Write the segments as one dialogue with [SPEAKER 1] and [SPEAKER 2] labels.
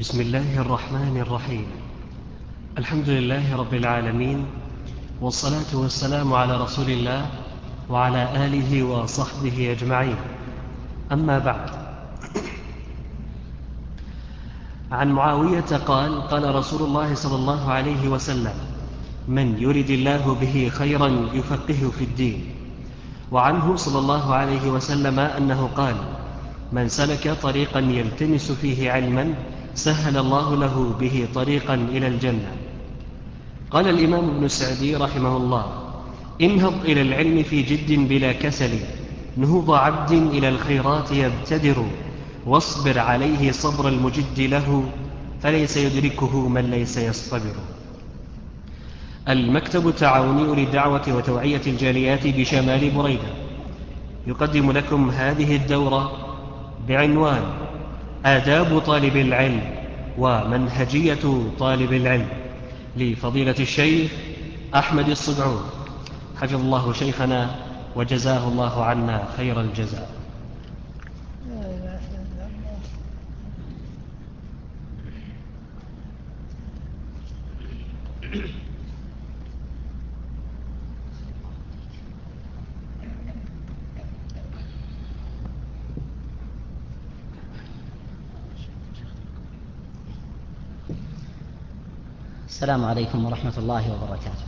[SPEAKER 1] بسم الله الرحمن الرحيم. الحمد لله رب العالمين والصلاة والسلام على رسول الله وعلى آله وصحبه أجمعين. أما بعد. عن معاوية قال قال رسول الله صلى الله عليه وسلم من يرد الله به خيرا يفقهه في الدين. وعنه صلى الله عليه وسلم أنه قال من سلك طريقا يلتمس فيه علما سهل الله له به طريقا إلى الجنة. قال الإمام ابن سعدي رحمه الله انهض إلى العلم في جد بلا كسل نهوض عبد إلى الخيرات يبتدر واصبر عليه صبر المجد له فليس يدركه من ليس يصطبر. المكتب التعاوني للدعوة وتوعية الجاليات بشمال بريدة. يقدم لكم هذه الدورة بعنوان آداب طالب العلم ومنهجية طالب العلم لفضيلة الشيخ أحمد الصدعون. حفظ الله شيخنا وجزاه الله عنا خير الجزاء.
[SPEAKER 2] السلام عليكم ورحمة الله وبركاته.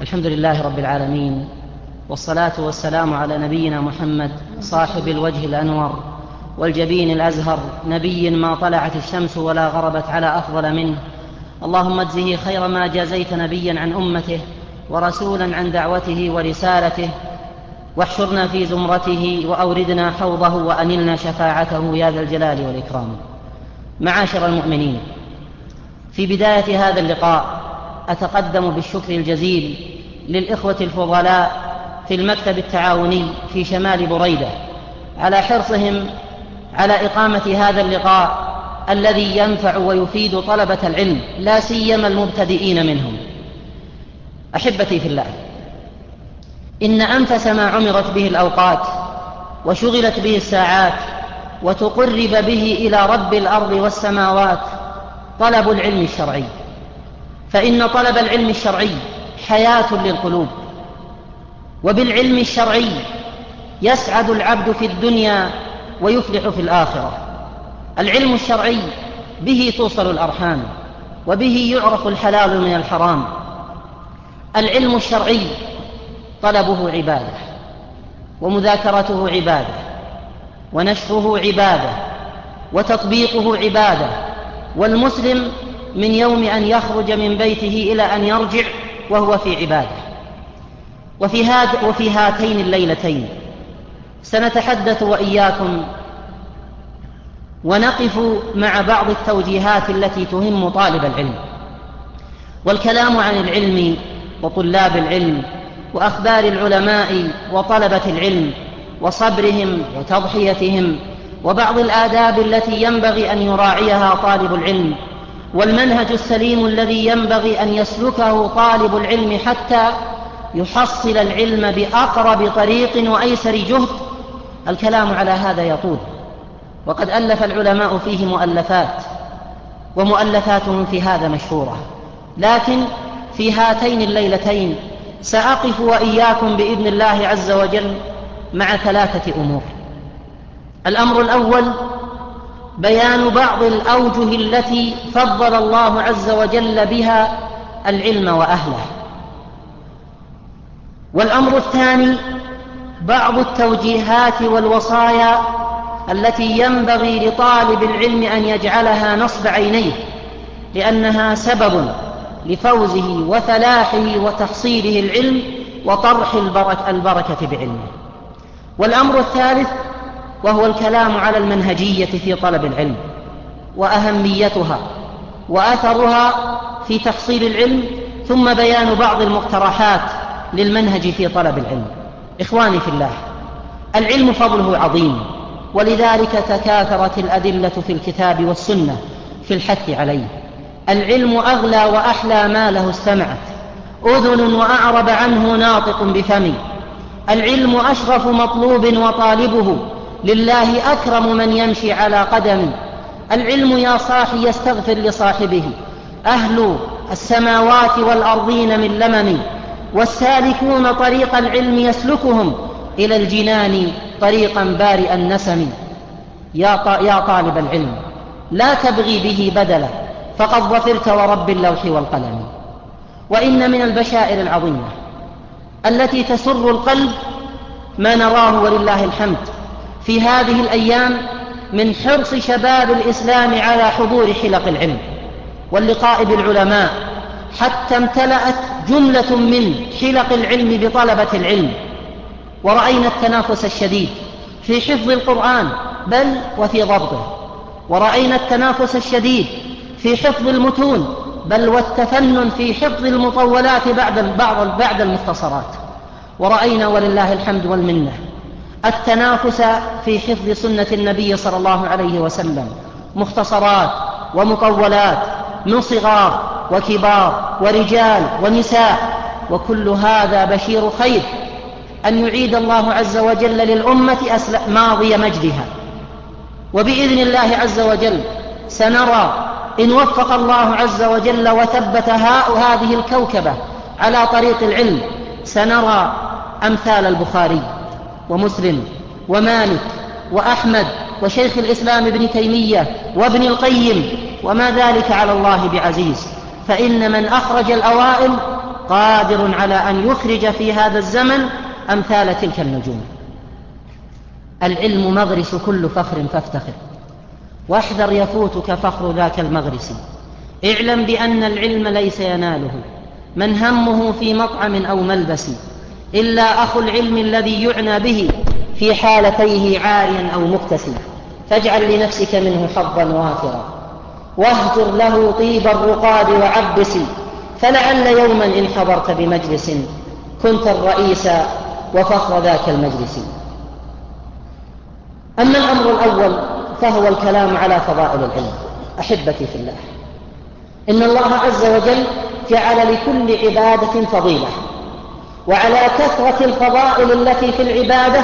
[SPEAKER 2] الحمد لله رب العالمين والصلاة والسلام على نبينا محمد صاحب الوجه الأنور والجبين الأزهر نبي ما طلعت الشمس ولا غربت على أفضل منه. اللهم اجزه خير ما جازيت نبيا عن أمته ورسولا عن دعوته ورسالته. واحشرنا في زمرته وأوردنا حوضه وأنلنا شفاعته يا ذا الجلال والإكرام. معاشر المؤمنين في بداية هذا اللقاء أتقدم بالشكر الجزيل للإخوة الفضلاء في المكتب التعاوني في شمال بريدة على حرصهم على إقامة هذا اللقاء الذي ينفع ويفيد طلبة العلم لا سيما المبتدئين منهم. أحبتي في الله إن أنفس ما عمرت به الأوقات وشغلت به الساعات وتقرب به إلى رب الأرض والسماوات طلب العلم الشرعي. فإن طلب العلم الشرعي حياة للقلوب. وبالعلم الشرعي يسعد العبد في الدنيا ويفلح في الآخرة. العلم الشرعي به توصل الأرحام وبه يعرف الحلال من الحرام. العلم الشرعي طلبه عبادة ومذاكرته عبادة ونشره عبادة وتطبيقه عبادة والمسلم من يوم أن يخرج من بيته إلى أن يرجع وهو في عبادة. وفي, هاد وفي هاتين الليلتين. سنتحدث وإياكم ونقف مع بعض التوجيهات التي تهم طالب العلم. والكلام عن العلم وطلاب العلم وأخبار العلماء وطلبة العلم وصبرهم وتضحيتهم وبعض الآداب التي ينبغي أن يراعيها طالب العلم والمنهج السليم الذي ينبغي أن يسلكه طالب العلم حتى يحصل العلم بأقرب طريق وأيسر جهد الكلام على هذا يطول. وقد ألف العلماء فيه مؤلفات ومؤلفاتهم في هذا مشهورة. لكن في هاتين الليلتين سأقف وإياكم بإذن الله عز وجل مع ثلاثة أمور. الأمر الأول بيان بعض الأوجه التي فضل الله عز وجل بها العلم وأهله. والأمر الثاني بعض التوجيهات والوصايا التي ينبغي لطالب العلم أن يجعلها نصب عينيه لأنها سبب لفوزه وفلاحه وتحصيله العلم وطرح البركة بعلمه. والأمر الثالث وهو الكلام على المنهجية في طلب العلم وأهميتها وأثرها في تحصيل العلم ثم بيان بعض المقترحات للمنهج في طلب العلم. إخواني في الله العلم فضله عظيم ولذلك تكاثرت الأدلة في الكتاب والسنة في الحث عليه. العلم أغلى وأحلى ما له استمعت أذن وأعرب عنه ناطق بفم العلم أشرف مطلوب وطالبه لله أكرم من يمشي على قدم. العلم يا صاحي يستغفر لصاحبه. أهل السماوات والأرضين من لمم والسالكون طريق العلم يسلكهم إلى الجنان طريقا بارئ النسم. يا يا طالب العلم لا تبغي به بدلا فقد ظفرت ورب اللوح والقلم. وإن من البشائر العظيمة التي تسر القلب ما نراه ولله الحمد. في هذه الأيام من حرص شباب الإسلام على حضور حلق العلم واللقاء بالعلماء حتى امتلأت جملة من حلق العلم بطلبة العلم. ورأينا التنافس الشديد في حفظ القرآن بل وفي ضبطه. ورأينا التنافس الشديد في حفظ المتون بل والتفنن في حفظ المطولات بعد بعض بعد المختصرات. ورأينا ولله الحمد والمنة التنافس في حفظ سنة النبي صلى الله عليه وسلم. مختصرات ومطولات من صغار وكبار ورجال ونساء. وكل هذا بشير خير أن يعيد الله عز وجل للأمة ماضي مجدها. وبإذن الله عز وجل سنرى إن وفق الله عز وجل وثبت هذه الكوكبة على طريق العلم سنرى أمثال البخاري. ومسلم ومالك وأحمد وشيخ الإسلام ابن تيمية وابن القيم وما ذلك على الله بعزيز فإن من أخرج الأوائل قادر على أن يخرج في هذا الزمن أمثال تلك النجوم. العلم مغرس كل فخر فافتخر واحذر يفوتك فخر ذاك المغرس. اعلم بأن العلم ليس يناله من همه في مطعم أو ملبس. إلا أخو العلم الذي يعنى به في حالتيه عاريا أو مكتسي فاجعل لنفسك منه حظا وافرا. واهجر له طيب الرقاد وعبس. فلعل يوما إن حضرت بمجلس. كنت الرئيس وفخر ذاك المجلس. أما الأمر الأول فهو الكلام على فضائل العلم. أحبتي في الله. إن الله عز وجل جعل لكل عبادة فضيلة. وعلى كثرة الفضائل التي في العبادة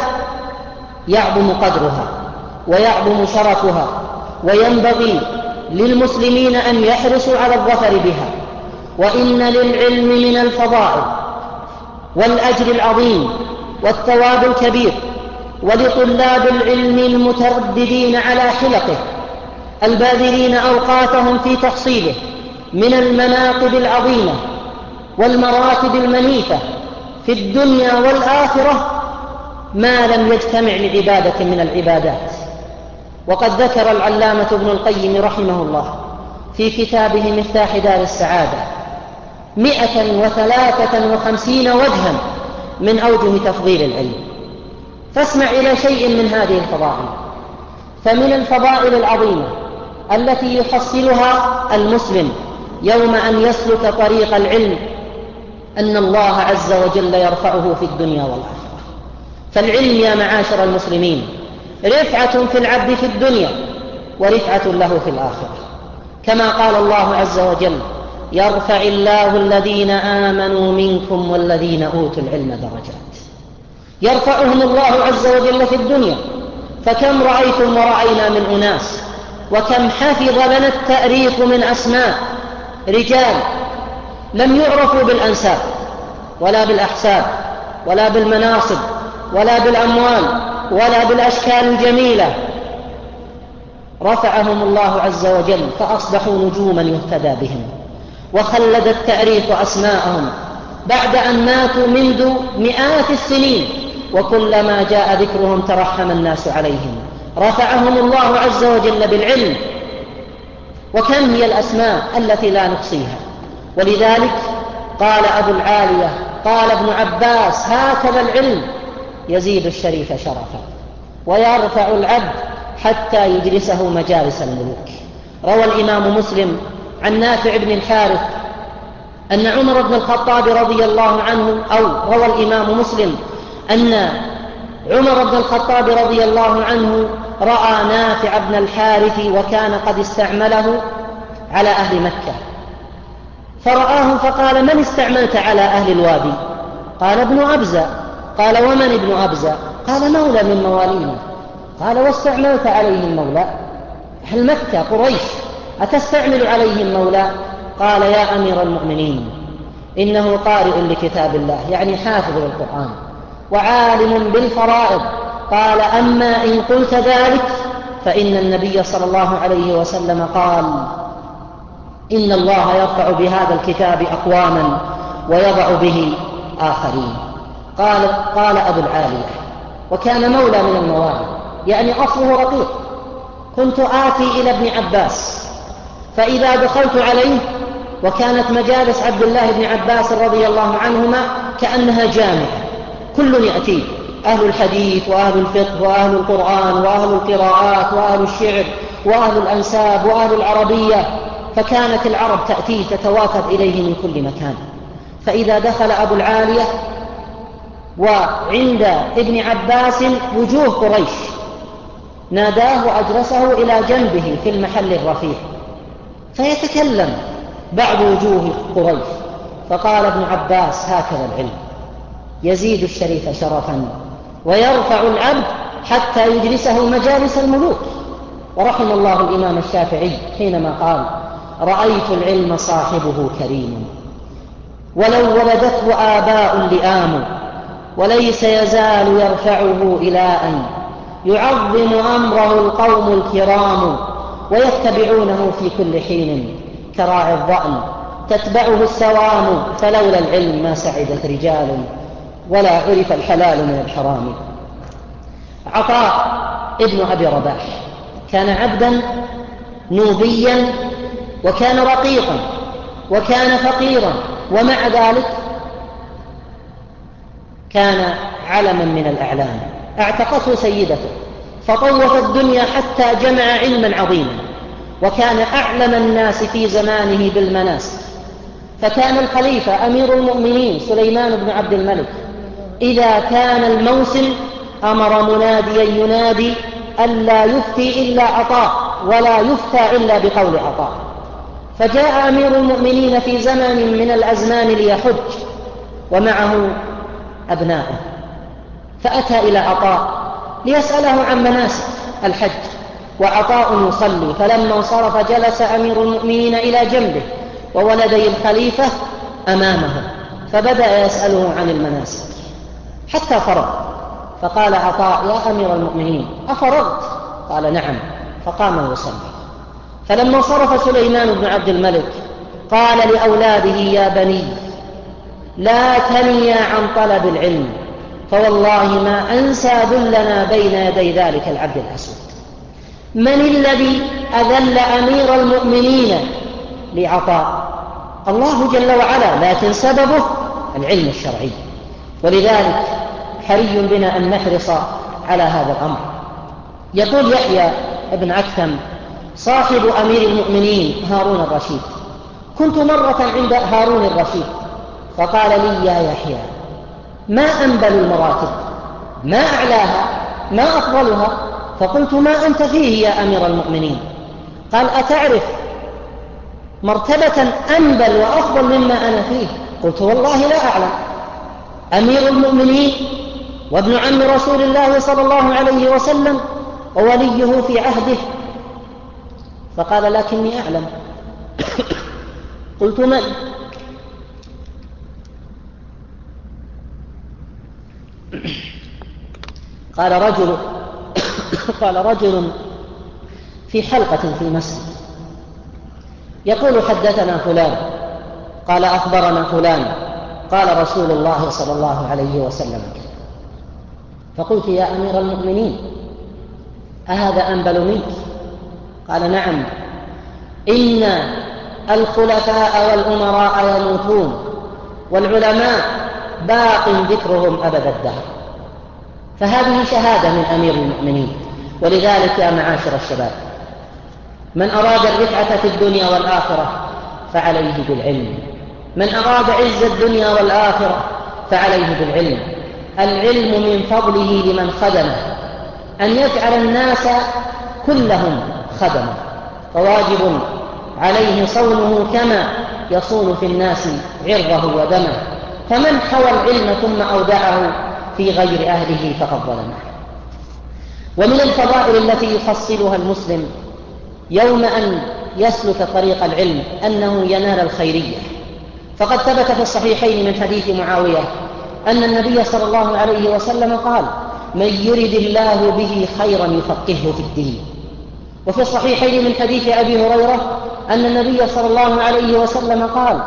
[SPEAKER 2] يعظم قدرها ويعظم شرفها وينبغي للمسلمين أن يحرصوا على الظفر بها. وإن للعلم من الفضائل والأجر العظيم والثواب الكبير ولطلاب العلم المترددين على حلقه الباذلين أوقاتهم في تحصيله من المناقب العظيمة والمراتب المنيفة في الدنيا والآخرة ما لم يجتمع لعبادة من العبادات. وقد ذكر العلامة ابن القيم رحمه الله في كتابه مفتاح دار السعادة مئة وثلاثة وخمسين وجها من أوجه تفضيل العلم. فاسمع إلى شيء من هذه الفضائل. فمن الفضائل العظيمة التي يحصلها المسلم يوم أن يسلك طريق العلم أن الله عز وجل يرفعه في الدنيا والآخرة. فالعلم يا معاشر المسلمين رفعة في العبد في الدنيا ورفعة له في الآخرة. كما قال الله عز وجل يرفع الله الذين آمنوا منكم والذين أوتوا العلم درجات. يرفعهم الله عز وجل في الدنيا. فكم رأيتم ورأينا من أناس وكم حفظ لنا التأريخ من أسماء. رجال لم يعرفوا بالأنساب ولا بالأحساب ولا بالمناصب ولا بالأموال ولا بالأشكال الجميلة. رفعهم الله عز وجل فأصبحوا نجوما يهتدى بهم. وخلد التاريخ أسماءهم. بعد أن ماتوا منذ مئات السنين وكلما جاء ذكرهم ترحم الناس عليهم. رفعهم الله عز وجل بالعلم. وكم هي الأسماء التي لا نحصيها ولذلك قال أبو العالية قال ابن عباس هكذا العلم يزيد الشريف شرفا ويرفع العبد حتى يجلسه مجالس الملوك. روى الإمام مسلم عن نافع بن الحارث أن عمر بن الخطاب رضي الله عنه أو روى الإمام مسلم أن عمر بن الخطاب رضي الله عنه رأى نافع بن الحارث وكان قد استعمله على أهل مكة. فرآه فقال من استعملت على أهل الوادي؟ قال ابن أبزة. قال ومن ابن أبزة؟ قال مولى من موالينا. قال واستعملت عليهم مولى هل مكة قريش أتستعمل عليهم مولا قال يا أمير المؤمنين إنه قارئ لكتاب الله يعني حافظ للقرآن وعالم بالفرائض. قال أما إن قلت ذلك فإن النبي صلى الله عليه وسلم قال إن الله يرفع بهذا الكتاب أقواما ويضع به آخرين. قال قال أبو العالية وكان مولى من الموالي يعني أصله رقيق. كنت آتي إلى ابن عباس فإذا دخلت عليه وكانت مجالس عبد الله بن عباس رضي الله عنهما كأنها جامعة. كل يأتي أهل الحديث وأهل الفقه وأهل القرآن وأهل القراءات وأهل الشعر وأهل الأنساب وأهل العربية. فكانت العرب تأتيه تتوافد إليه من كل مكان. فإذا دخل أبو العالية وعند ابن عباس وجوه قريش ناداه وأجلسه إلى جنبه في المحل الرفيع. فيتكلم بعض وجوه قريش فقال ابن عباس هكذا العلم يزيد الشريف شرفا ويرفع العبد حتى يجلسه مجالس الملوك. ورحم الله الإمام الشافعي حينما قال رأيت العلم صاحبه كريم. ولو ولدته آباء لئام وليس يزال يرفعه إلى أن يعظم أمره القوم الكرام ويتبعونه في كل حين كراعي الظأن. تتبعه السوام فلولا العلم ما سعدت رجال ولا عرف الحلال من الحرام. عطاء ابن أبي رباح كان عبدا نوبيا وكان رقيقا وكان فقيرا ومع ذلك كان علما من الأعلام. اعتقته سيدته فطوف الدنيا حتى جمع علما عظيما وكان أعلم الناس في زمانه بالمناسك فكان الخليفة أمير المؤمنين سليمان بن عبد الملك. إذا كان الموسم أمر مناديا ينادي ألا يفتي إلا عطاء ولا يفتى إلا بقول عطاء. فجاء أمير المؤمنين في زمن من الأزمان ليحج ومعه أبناؤه. فأتى إلى عطاء ليسأله عن مناسك الحج وعطاء يصلي. فلما انصرف جلس أمير المؤمنين إلى جنبه وولدي الخليفة أمامه. فبدأ يسأله عن المناسك حتى فرغ. فقال عطاء يا أمير المؤمنين أفرغت؟ قال نعم. فقام يصلي فلما انصرف سليمان بن عبد الملك قال لأولاده يا بني لا تنيا عن طلب العلم فوالله ما أنسى ذلنا بين يدي ذلك العبد الأسود. من الذي أذل أمير المؤمنين لعطاء؟ الله جل وعلا لكن سببه العلم الشرعي. ولذلك حري بنا أن نحرص على هذا الأمر. يقول يحيى ابن عكثم صاحب أمير المؤمنين هارون الرشيد. كنت مرة عند هارون الرشيد فقال لي يا يحيى ما أنبل المراتب؟ ما أعلاها؟ ما أفضلها؟ فقلت ما أنت فيه يا أمير المؤمنين؟ قال أتعرف مرتبة أنبل وأفضل مما أنا فيه؟ قلت والله لا أعلم. أمير المؤمنين وابن عم رسول الله صلى الله عليه وسلم ووليه في عهده فقال لكني أعلم. قلت من قال رجل قال رجل في حلقة في مسجد يقول حدثنا فلان. قال أخبرنا فلان. قال رسول الله صلى الله عليه وسلم. فقلت يا أمير المؤمنين أهذا أنبل منك؟ قال نعم. إن الخلفاء والأمراء يموتون والعلماء باق ذكرهم أبد الدهر. فهذه شهادة من أمير المؤمنين. ولذلك يا معاشر الشباب من أراد الرفعة في الدنيا والآخرة فعليه بالعلم. من أراد عز الدنيا والآخرة فعليه بالعلم. العلم من فضله لمن خدمه. أن يجعل الناس كلهم خدمه فواجب عليه صونه كما يصون في الناس عرضه ودمه. فمن حوى العلم ثم أودعه في غير أهله فقد ظلمه. ومن الفضائل التي يفصلها المسلم يوم أن يسلك طريق العلم أنه ينال الخيرية. فقد ثبت في الصحيحين من حديث معاوية أن النبي صلى الله عليه وسلم قال من يرد الله به خيرا يفقهه في الدين. وفي الصحيحين من حديث أبي هريرة أن النبي صلى الله عليه وسلم قال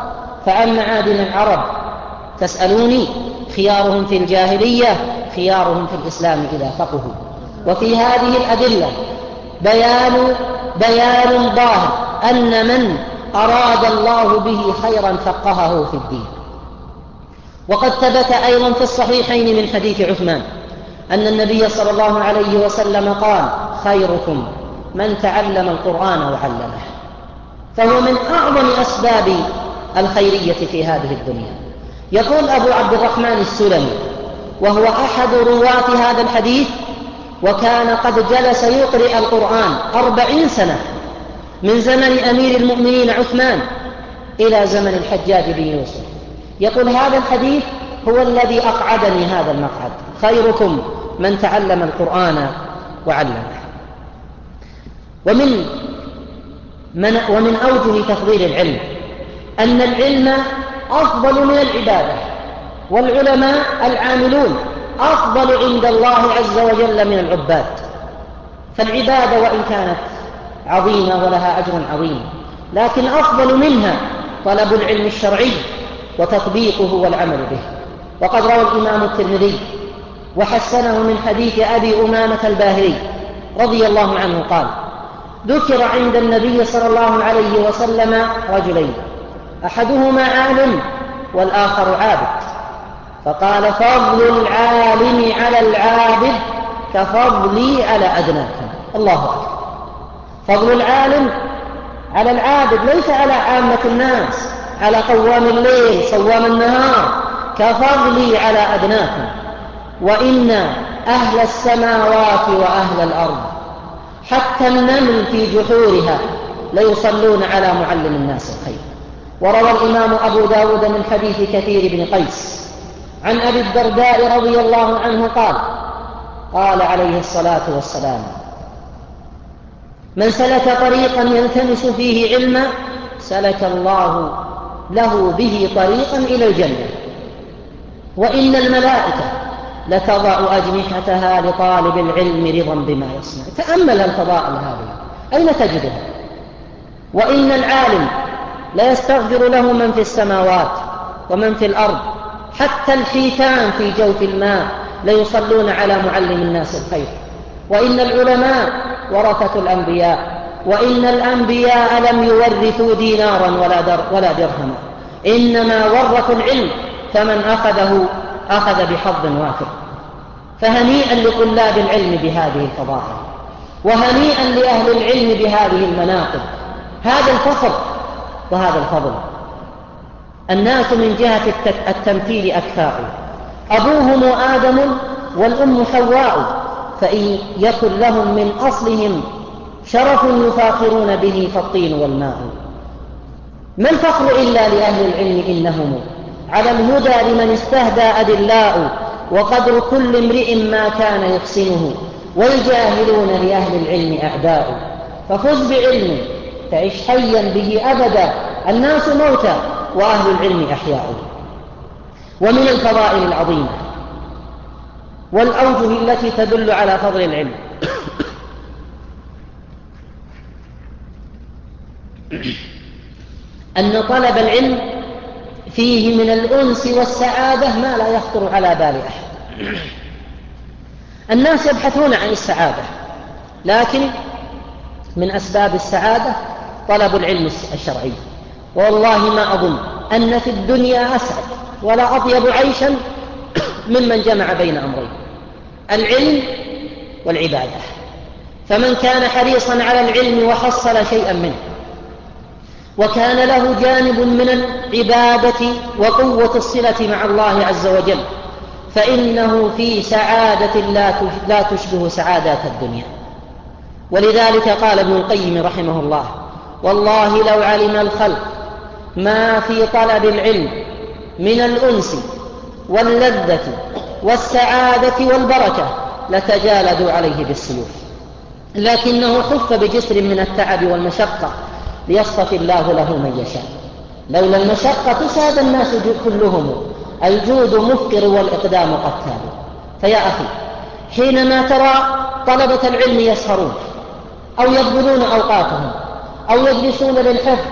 [SPEAKER 2] فعن معادن العرب تسألوني خيارهم في الجاهلية خيارهم في الإسلام إذا فقهوا وفي هذه الأدلة بيان بيان ظاهر أن من أراد الله به خيرا فقهه في الدين. وقد ثبت أيضا في الصحيحين من حديث عثمان أن النبي صلى الله عليه وسلم قال خيركم من تعلم القرآن وعلمه فهو من أعظم أسباب الخيرية في هذه الدنيا. يقول أبو عبد الرحمن السلمي وهو أحد رواة هذا الحديث وكان قد جلس يقرئ القرآن أربعين سنة من زمن أمير المؤمنين عثمان إلى زمن الحجاج بن يوسف. يقول هذا الحديث هو الذي أقعدني هذا المقعد. خيركم من تعلم القرآن وعلمه. ومن من ومن أوجه تفضيل العلم أن العلم أفضل من العبادة والعلماء العاملون أفضل عند الله عز وجل من العباد. فالعبادة وإن كانت عظيمة ولها أجر عظيم لكن أفضل منها طلب العلم الشرعي وتطبيقه والعمل به. وقد روى الإمام الترمذي وحسنه من حديث أبي أمامة الباهلي رضي الله عنه قال ذكر عند النبي صلى الله عليه وسلم رجلين. أحدهما عالم والآخر عابد. فقال فضل العالم على العابد كفضلي على أدناكم الله أكبر. فضل العالم على العابد ليس على عامة الناس على قوام الليل صوام النهار. كفضلي على أدناكم وإن أهل السماوات وأهل الأرض حتى النمل في جحورها ليصلون على معلم الناس الخير. وروى الإمام أبو داود من حديث كثير بن قيس عن أبي الدرداء رضي الله عنه قال قال عليه الصلاة والسلام من سلك طريقا يلتمس فيه علما سلك الله له به طريقا إلى الجنة. وإن الملائكة لتضع أجنحتها لطالب العلم رضا بما يصنع. تأمل الفضائل هذه أين تجدها وإن العالم لا يستغفر له من في السماوات ومن في الأرض حتى الحيتان في جوف الماء ليصلون على معلم الناس الخير. وإن العلماء ورثة الأنبياء وإن الأنبياء لم يورثوا دينارا ولا, در ولا درهما. إنما ورثوا العلم فمن أخذه أخذ بحظ وافر. فهنيئا لطلاب العلم بهذه الفضائل وهنيئا لأهل العلم بهذه المناقب. هذا الفخر وهذا الفضل. الناس من جهة التمثيل أكفاء أبوهم آدم والأم حواء فإن يكن لهم من أصلهم شرف يفاخرون به فالطين والماء. ما الفخر إلا لأهل العلم إنهم على الهدى لمن استهدى أدلاء وقدر كل امرئ ما كان يحسنه والجاهلون لأهل العلم أعداء. ففز بعلم تعش حيا به أبدا الناس موتى وأهل العلم أحياء. ومن الفضائل العظيمة والأوجه التي تدل على فضل العلم. أن طلب العلم فيه من الأنس والسعادة ما لا يخطر على بال أحد. الناس يبحثون عن السعادة لكن من أسباب السعادة طلب العلم الشرعي. والله ما أظن أن في الدنيا أسعد ولا أطيب عيشا ممن جمع بين أمرين العلم والعبادة. فمن كان حريصا على العلم وحصل شيئا منه وكان له جانب من العبادة وقوة الصلة مع الله عز وجل. فإنه في سعادة لا تشبه سعادات الدنيا. ولذلك قال ابن القيم رحمه الله والله لو علم الخلق ما في طلب العلم من الأنس واللذة والسعادة والبركة لتجالدوا عليه بالسيوف. لكنه حف بجسر من التعب والمشقة ليصطفي الله له من يشاء. لولا المشقة ساد الناس كلهم. الجود مفكر والإقدام قتال. فيا أخي حينما ترى طلبة العلم يسهرون أو يبذلون أوقاتهم أو يجلسون للحفظ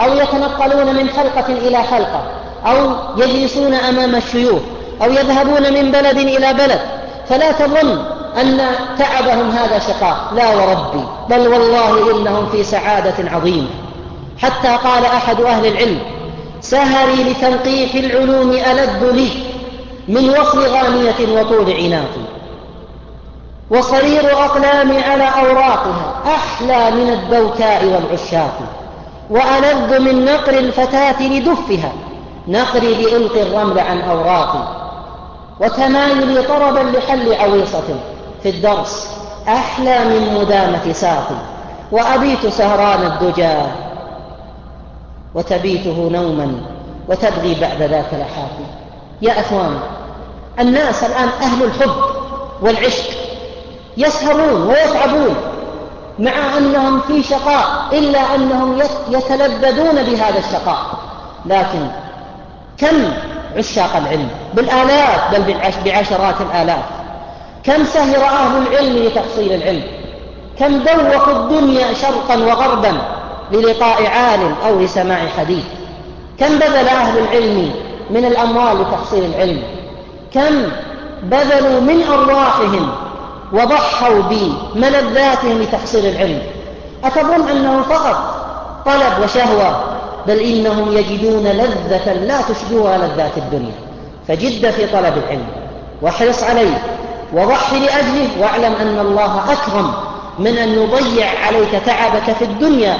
[SPEAKER 2] أو يتنقلون من حلقة إلى حلقة أو يجلسون أمام الشيوخ أو يذهبون من بلد إلى بلد فلا تظن أن تعبهم هذا شقاء لا وربي بل والله إنهم في سعادة عظيمة. حتى قال أحد أهل العلم سهري لتنقيح العلوم ألد لي من وصل غانية وطول عناقي. وصرير أقلامي على أوراقها أحلى من الدوكاء والعشاق. وألذ من نقر الفتاة لدفها نقري لإلقي الرمل عن أوراقي. وتمايلي طربا لحل عويصة. في الدرس أحلى من مدامة ساقي. وأبيت سهران الدجى وتبيته نوما وتبغي بعد ذاك لحاقي يا أخوان الناس الآن أهل الحب والعشق يسهرون ويتعبون مع أنهم في شقاء إلا أنهم يتلذذون بهذا الشقاء. لكن كم عشاق العلم؟ بالآلاف بل بعشرات الآلاف. كم سهر أهل العلم لتحصيل العلم؟ كم دوقوا الدنيا شرقا وغربا للقاء عالم أو لسماع حديث؟ كم بذل أهل العلم من الأموال لتحصيل العلم؟ كم بذلوا من أرواحهم وضحوا بملذاتهم لتحصيل العلم؟ أتظن أنه فقط طلب وشهوة بل إنهم يجدون لذة لا تشبهها لذات الدنيا. فجد في طلب العلم واحرص عليه. وضح لأجله واعلم أن الله أكرم من أن يضيع عليك تعبك في الدنيا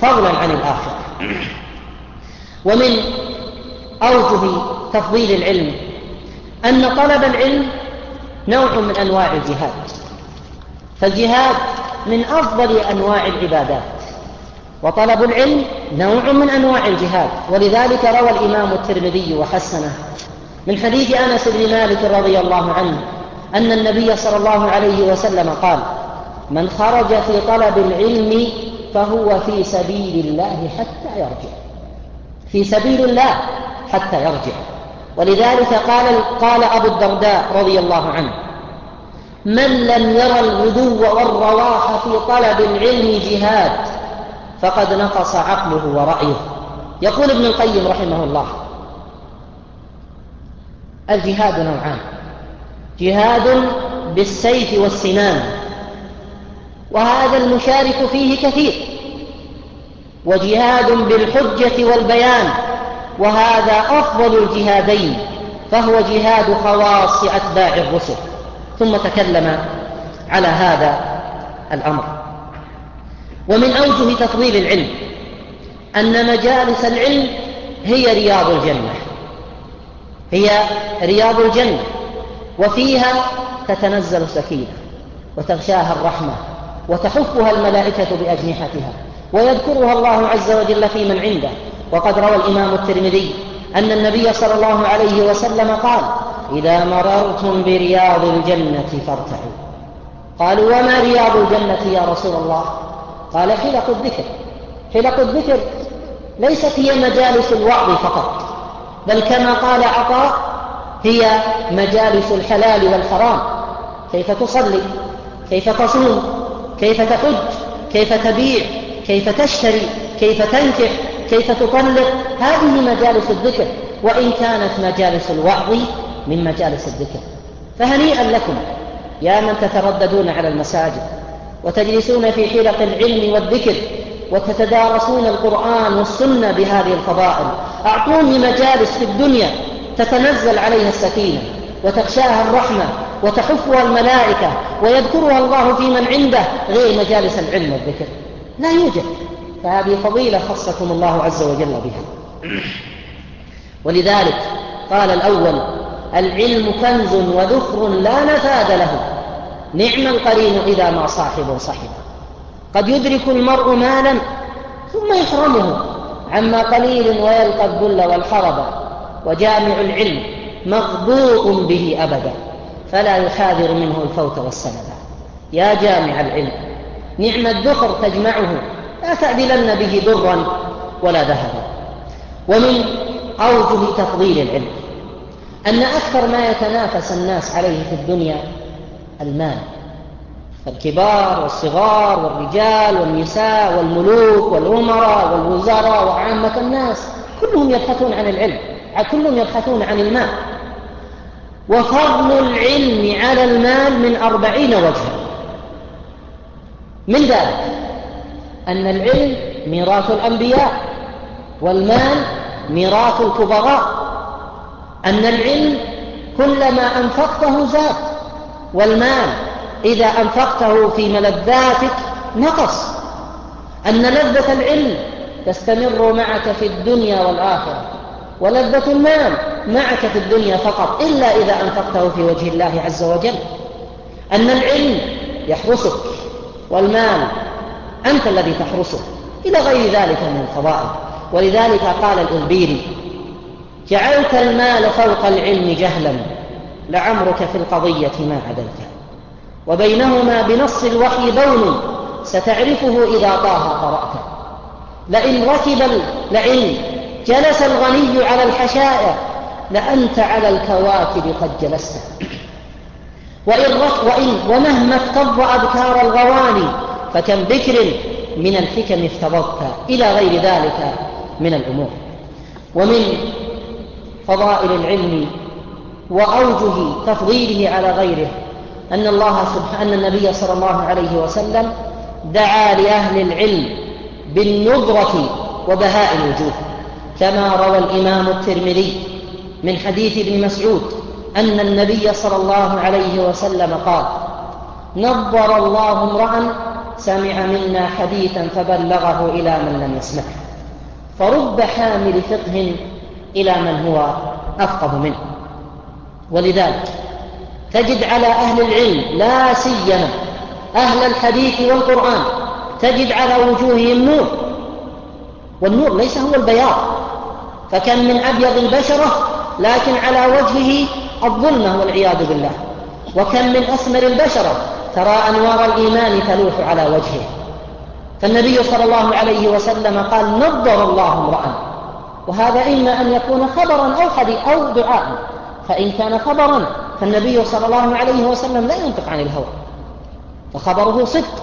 [SPEAKER 2] فضلا عن الآخرة. ومن أوجه تفضيل العلم أن طلب العلم نوع من أنواع الجهاد. فالجهاد من أفضل أنواع العبادات وطلب العلم نوع من أنواع الجهاد. ولذلك روى الإمام الترمذي وحسنه من حديث أنس بن مالك رضي الله عنه أن النبي صلى الله عليه وسلم قال من خرج في طلب العلم فهو في سبيل الله حتى يرجع. في سبيل الله حتى يرجع. ولذلك قال قال أبو الدرداء رضي الله عنه من لم يرى الغدو والرواح في طلب العلم جهاد فقد نقص عقله ورأيه. يقول ابن القيم رحمه الله الجهاد نوعان جهاد بالسيف والسنان. وهذا المشارك فيه كثير. وجهاد بالحجة والبيان. وهذا أفضل الجهادين. فهو جهاد خواص أتباع الرسل. ثم تكلم على هذا الأمر. ومن أوجه تفضيل العلم أن مجالس العلم هي رياض الجنة. هي رياض الجنة. وفيها تتنزل السكينة وتغشاها الرحمة وتحفها الملائكة بأجنحتها ويذكرها الله عز وجل في من عنده. وقد روى الإمام الترمذي أن النبي صلى الله عليه وسلم قال إذا مررتم برياض الجنة فارتعوا قالوا وما رياض الجنة يا رسول الله؟ قال حلق الذكر. حلق الذكر ليست هي مجالس الوعظ فقط بل كما قال عطاء هي مجالس الحلال والحرام. كيف تصلي؟ كيف تصوم؟ كيف تحج؟ كيف تبيع؟ كيف تشتري؟ كيف تنكح؟ كيف تطلق؟ هذه مجالس الذكر. وإن كانت مجالس الوعظ من مجالس الذكر. فهنيئا لكم يا من تترددون على المساجد وتجلسون في حلق العلم والذكر وتتدارسون القرآن والسنة بهذه الفضائل. أعطوني مجالس في الدنيا تتنزل عليها السكينة وتخشاها الرحمة وتحفها الملائكة ويذكرها الله في من عنده غير مجالس العلم والذكر. لا يوجد. فهذه فضيلة خصكم الله عز وجل بها. ولذلك قال الأول العلم كنز وذخر لا نفاد له. نعم القرين إذا ما صاحب صحب. قد يدرك المرء مالا ثم يحرمه. عما قليل ويلقى الذل والحرب. وجامع العلم مغبوط به أبدا فلا يحاذر منه الفوت والسند. يا جامع العلم نعم الذخر تجمعه لا تأذلن به درا ولا ذهبا. ومن أوجه تفضيل العلم أن أكثر ما يتنافس الناس عليه في الدنيا المال الكبار والصغار والرجال والنساء والملوك والأمراء والوزراء وعامة الناس كلهم يبحثون عن العلم. كلهم يبحثون عن المال. وفضل العلم على المال من أربعين وجها. من ذلك؟ أن العلم ميراث الأنبياء والمال ميراث الكبراء. أن العلم كلما أنفقته زاد والمال إذا أنفقته في ملذاتك نقص. أن لذة العلم تستمر معك في الدنيا والآخرة. ولذة المال. معك في الدنيا فقط إلا إذا أنفقته في وجه الله عز وجل. أن العلم يحرسك والمال أنت الذي تحرسه إلى غير ذلك من الفضائل. ولذلك قال الألبيري جعلت المال فوق العلم جهلا لعمرك في القضية ما عدلت. وبينهما بنص الوحي بون ستعرفه إذا طه قرأت لئن ركب العلم جلس الغني على الحشائر لأنت على الكواكب قد جلست. وإن, وإن ومهما اكتظ أبكار الغواني فكم بكر من الحكم افتضضت. إلى غير ذلك من الأمور. ومن فضائل العلم وأوجه تفضيله على غيره أن الله سبحانه أن النبي صلى الله عليه وسلم دعا لأهل العلم بالنضرة وبهاء الوجوه. كما روى الإمام الترمذي من حديث ابن مسعود أن النبي صلى الله عليه وسلم قال نظر الله امرأ سمع منا حديثا فبلغه إلى من لم يسمعه فرب حامل فقه إلى من هو أفقه منه. ولذلك تجد على أهل العلم لا سيما أهل الحديث والقرآن تجد على وجوههم نور والنور ليس هو البياض. فكم من أبيض البشرة لكن على وجهه الظلمة والعياذ بالله. وكم من أسمر البشرة ترى أنوار الإيمان تلوح على وجهه. فالنبي صلى الله عليه وسلم قال نظر الله امرأ. وهذا إما أن يكون خبرا أو حديث أو دعاء. فإن كان خبرا فالنبي صلى الله عليه وسلم لا ينطق عن الهوى. فخبره صدق.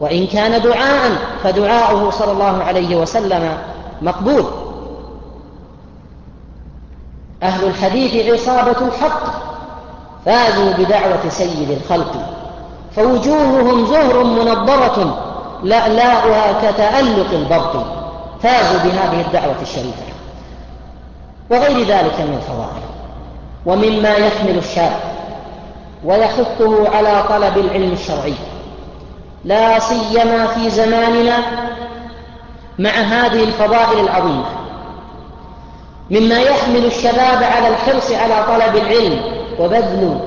[SPEAKER 2] وإن كان دعاء فدعاؤه صلى الله عليه وسلم مقبول. أهل الحديث عصابة الحق فازوا بدعوة سيد الخلق فوجوههم زهر منضرة لألاؤها كتألق البرق فازوا بهذه الدعوة الشريفة. وغير ذلك من الفضائل ومما يحمل الشاب ويحثه على طلب العلم الشرعي لا سيما في زماننا مع هذه الفضائل العظيمة. مما يحمل الشباب على الحرص على طلب العلم وبذل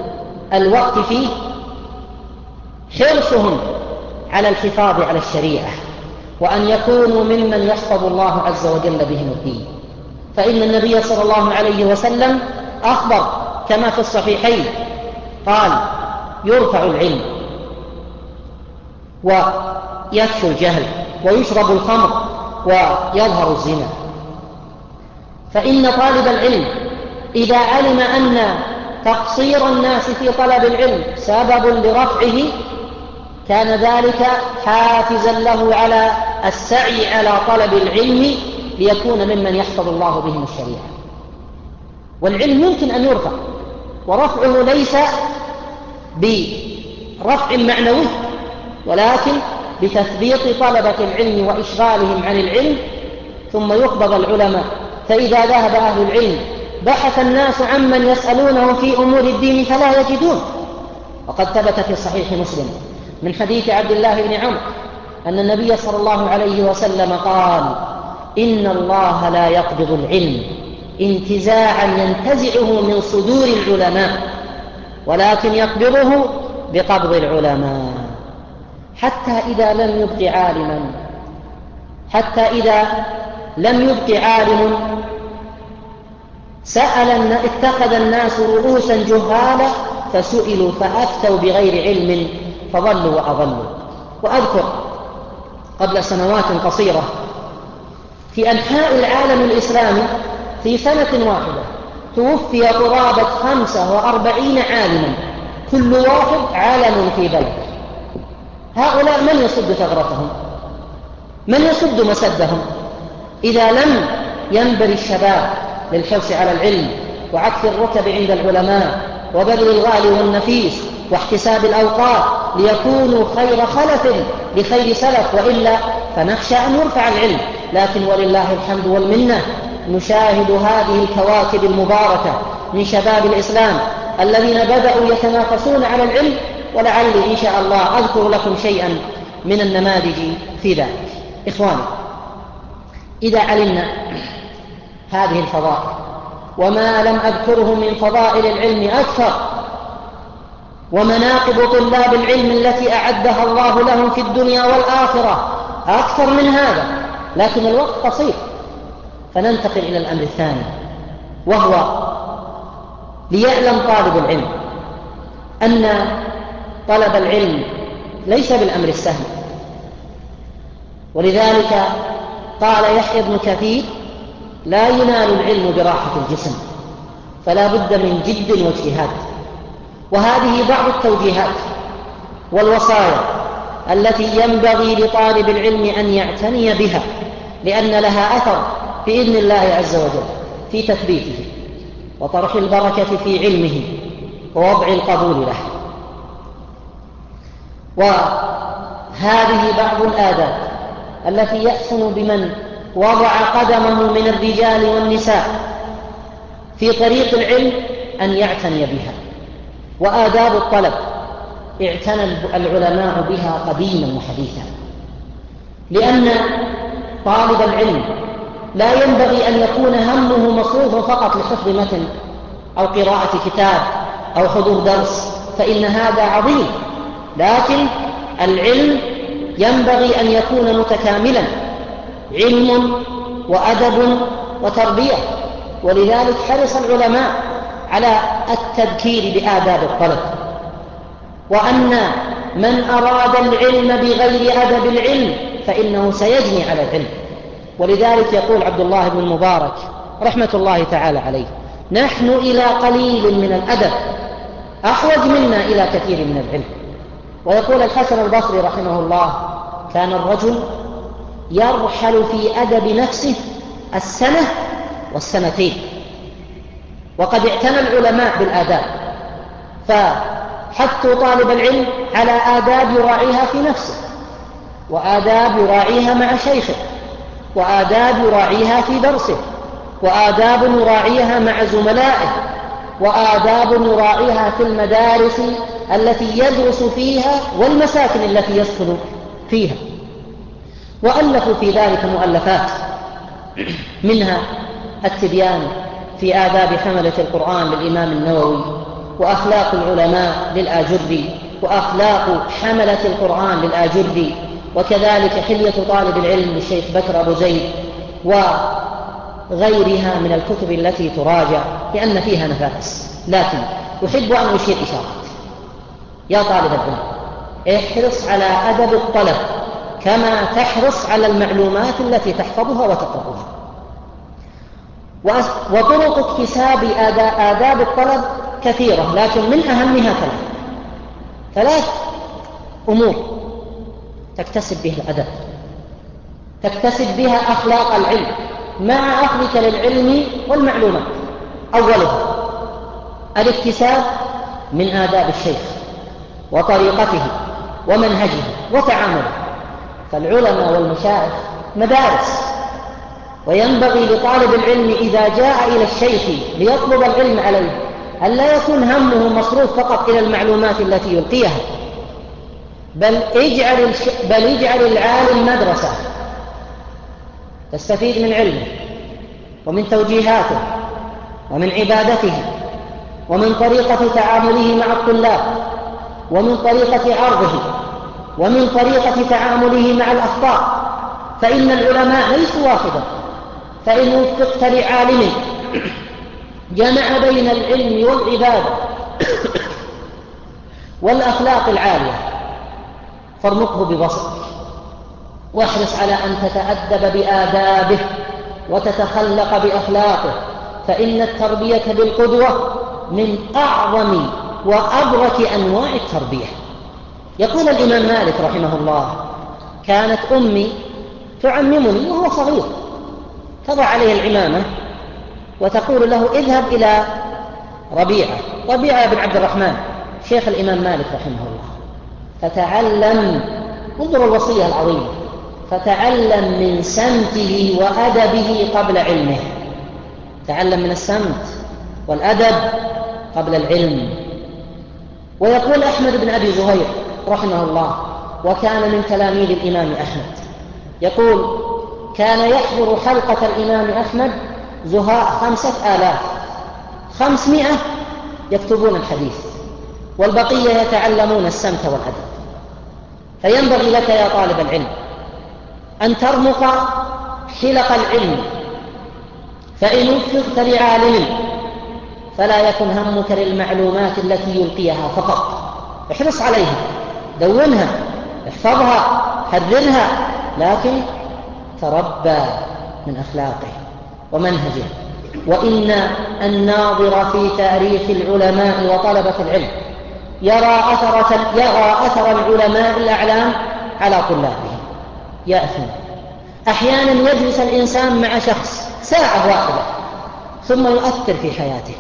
[SPEAKER 2] الوقت فيه حرصهم على الحفاظ على الشريعة وأن يكونوا ممن يحفظ الله عز وجل بهم الدين. فإن النبي صلى الله عليه وسلم أخبر كما في الصحيحين قال يرفع العلم ويكفو الجهل ويشرب الخمر ويظهر الزنا. فإن طالب العلم إذا علم أن تقصير الناس في طلب العلم سبب لرفعه كان ذلك حافزا له على السعي على طلب العلم ليكون ممن يحفظ الله بهم الشريعة. والعلم يمكن أن يرفع ورفعه ليس برفع معنوي ولكن بتثبيط طلبة العلم وإشغالهم عن العلم ثم يقبض العلماء. فإذا ذهب أهل العلم بحث الناس عمن يسألونه في أمور الدين فلا يجدون. وقد ثبت في صحيح مسلم من حديث عبد الله بن عمرو أن النبي صلى الله عليه وسلم قال إن الله لا يقبض العلم انتزاعا ينتزعه من صدور العلماء ولكن يقبضه بقبض العلماء. حتى إذا لم يبق عالما حتى إذا لم يبق عالم. سأل اتخذ الناس رؤوسا جهالا فسئلوا فأفتوا بغير علم فضلوا وأضلوا. وأذكر قبل سنوات قصيرة في أنحاء العالم الإسلامي في سنة واحدة توفي قرابة خمسة وأربعين عالما كل واحد عالم في بلد. هؤلاء من يصد ثغرتهم؟ من يصد مسدهم؟ إذا لم ينبر الشباب للحرص على العلم وعكف الركب عند العلماء وبذل الغالي والنفيس واحتساب الأوقات ليكونوا خير خلف لخير سلف وإلا فنخشى أن يرفع العلم. لكن ولله الحمد والمنة نشاهد هذه الكواكب المباركة من شباب الإسلام الذين بدأوا يتنافسون على العلم ولعلي إن شاء الله أذكر لكم شيئا من النماذج في ذلك. إخواني إذا علمنا هذه الفضائل. وما لم أذكره من فضائل العلم أكثر ومناقب طلاب العلم التي أعدها الله لهم في الدنيا والآخرة أكثر من هذا لكن الوقت قصير. فننتقل إلى الأمر الثاني وهو ليعلم طالب العلم أن طلب العلم ليس بالأمر السهل. ولذلك قال يحيى بن كثير لا ينال العلم براحة الجسم فلا بد من جد واجتهاد. وهذه بعض التوجيهات والوصايا التي ينبغي لطالب العلم أن يعتني بها لأن لها أثر بإذن الله عز وجل في تثبيته وطرح البركة في علمه ووضع القبول له. وهذه بعض الآداب التي يحسن بمن وضع قدمه من الرجال والنساء في طريق العلم أن يعتني بها. وآداب الطلب اعتنى العلماء بها قديما وحديثا. لأن طالب العلم لا ينبغي أن يكون همه مصروفا فقط لحفظ متن أو قراءة كتاب أو حضور درس فإن هذا عظيم. لكن العلم ينبغي أن يكون متكاملا علم وأدب وتربية ولذلك حرص العلماء على التذكير بآداب الطلب. وأن من أراد العلم بغير أدب العلم فإنه سيجني على العلم. ولذلك يقول عبد الله بن المبارك رحمة الله تعالى عليه نحن إلى قليل من الأدب أحوج منا إلى كثير من العلم. ويقول الحسن البصري رحمه الله كان الرجل يرحل في أدب نفسه السنة والسنتين. وقد اعتنى العلماء بالآداب. فحثوا طالب العلم على آداب يراعيها في نفسه وآداب يراعيها مع شيخه وآداب يراعيها في درسه وآداب يراعيها مع زملائه وآداب يراعيها في المدارس التي يدرس فيها والمساكن التي يسكن فيها. وألفوا في ذلك مؤلفات منها التبيان في آداب حملة القرآن للإمام النووي وأخلاق العلماء للآجري وأخلاق حملة القرآن للآجري وكذلك حلية طالب العلم للشيخ بكر أبو زيد وغيرها من الكتب التي تراجع لأن فيها نفائس لكن أحب أن أشير إشارات. يا طالب العلم احرص على أدب الطلب كما تحرص على المعلومات التي تحفظها وتقرأها. وطرق اكتساب آداب الطلب كثيرة لكن من أهمها ثلاث. ثلاث أمور تكتسب بها الأدب تكتسب بها أخلاق العلم. مع أخذك للعلم والمعلومات أولها الاكتساب من آداب الشيخ وطريقته ومنهجه وتعامله فالعلماء والمشايخ مدارس وينبغي لطالب العلم إذا جاء إلى الشيخ ليطلب العلم عليه أن لا يكون همه مصروف فقط إلى المعلومات التي يلقيها بل اجعل. بل اجعل العالم مدرسة تستفيد من علمه ومن توجيهاته ومن عبادته ومن طريقة تعامله مع الطلاب ومن طريقة عرضه ومن طريقة تعامله مع الأخطاء. فإن العلماء ليسوا واحدا فإن وفقت لعالم جمع بين العلم والعبادة والأخلاق العالية. فارمقه ببصرك واحرص على أن تتأدب بآدابه وتتخلق بأخلاقه فإن التربية بالقدوة من أعظم وأبرك أنواع التربية. يقول الإمام مالك رحمه الله كانت أمي تعممني وهو صغير. تضع عليه العمامة وتقول له اذهب إلى ربيعة. ربيعة بن عبد الرحمن شيخ الإمام مالك رحمه الله. فتعلم انظر الوصية العظيمة. فتعلم من سمته وأدبه قبل علمه. تعلم من السمت والأدب قبل العلم. ويقول أحمد بن أبي زهير رحمه الله وكان من تلاميذ الإمام أحمد. يقول كان يحضر حلقة الإمام أحمد زهاء خمسة آلاف خمسمائة يكتبون الحديث والبقية يتعلمون السمت والأدب. فينبغي لك يا طالب العلم أن ترمق حلق العلم فإن وفقت لعالم فلا يكن همك للمعلومات التي يلقيها فقط. احرص عليها دونها احفظها حررها لكن تربى من أخلاقه ومنهجه. وإن الناظر في تاريخ العلماء وطلبة العلم يرى أثر يرى أثر العلماء الأعلام على طلابهم يأثم. أحيانا يجلس الإنسان مع شخص ساعة واحدة ثم يؤثر في حياته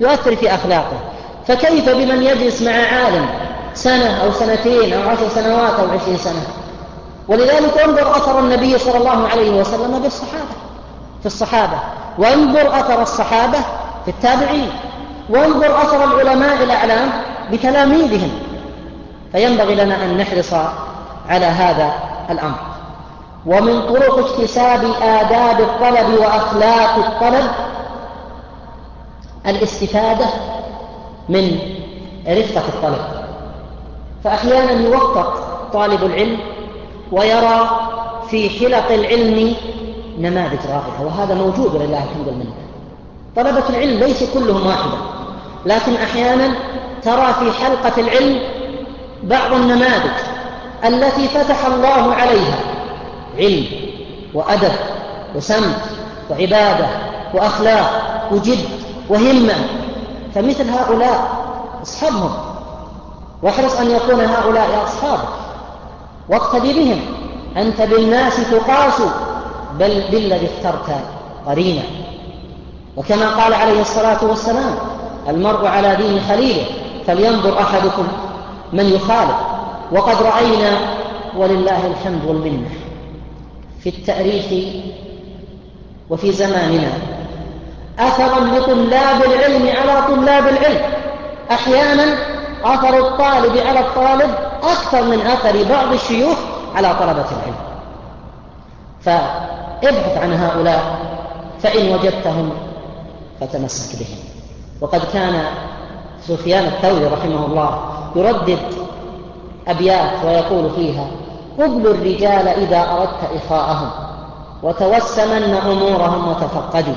[SPEAKER 2] يؤثر في أخلاقه. فكيف بمن يجلس مع عالم سنة أو سنتين أو عشر سنوات أو عشرين سنة؟ ولذلك انظر أثر النبي صلى الله عليه وسلم بالصحابة في الصحابة. وانظر أثر الصحابة في التابعين. وانظر أثر العلماء الأعلام بتلاميذهم فينبغي لنا أن نحرص على هذا الأمر. ومن طرق اكتساب آداب الطلب وأخلاق الطلب الاستفادة من رفقة الطلب. فأحيانا يوفق طالب العلم ويرى في حلق العلم نماذج رائعة وهذا موجود ولله الحمد والمنة. طلبة العلم ليس كلهم واحدا لكن أحيانا ترى في حلقة العلم بعض النماذج التي فتح الله عليها. علم وأدب وسمت وعبادة وأخلاق وجد وهمة فمثل هؤلاء اصحبهم واحرص أن يكون هؤلاء أصحابك. واقتدي بهم. أنت بالناس تقاس بل بالذي اخترت قرينا وكما قال عليه الصلاة والسلام المرء على دين خليله فلينظر أحدكم من يخالف. وقد رأينا ولله الحمد والمنة. في التأريخ وفي زماننا. أثرا لطلاب العلم على طلاب العلم أحيانا أثر الطالب على الطالب أكثر من أثر بعض الشيوخ على طلبة العلم. فابحث عن هؤلاء فإن وجدتهم فتمسك بهم. وقد كان سفيان الثوري رحمه الله يردد أبيات ويقول فيها قبلوا الرجال إذا أردت إخاءهم وتوسمن أمورهم وتفقدوا.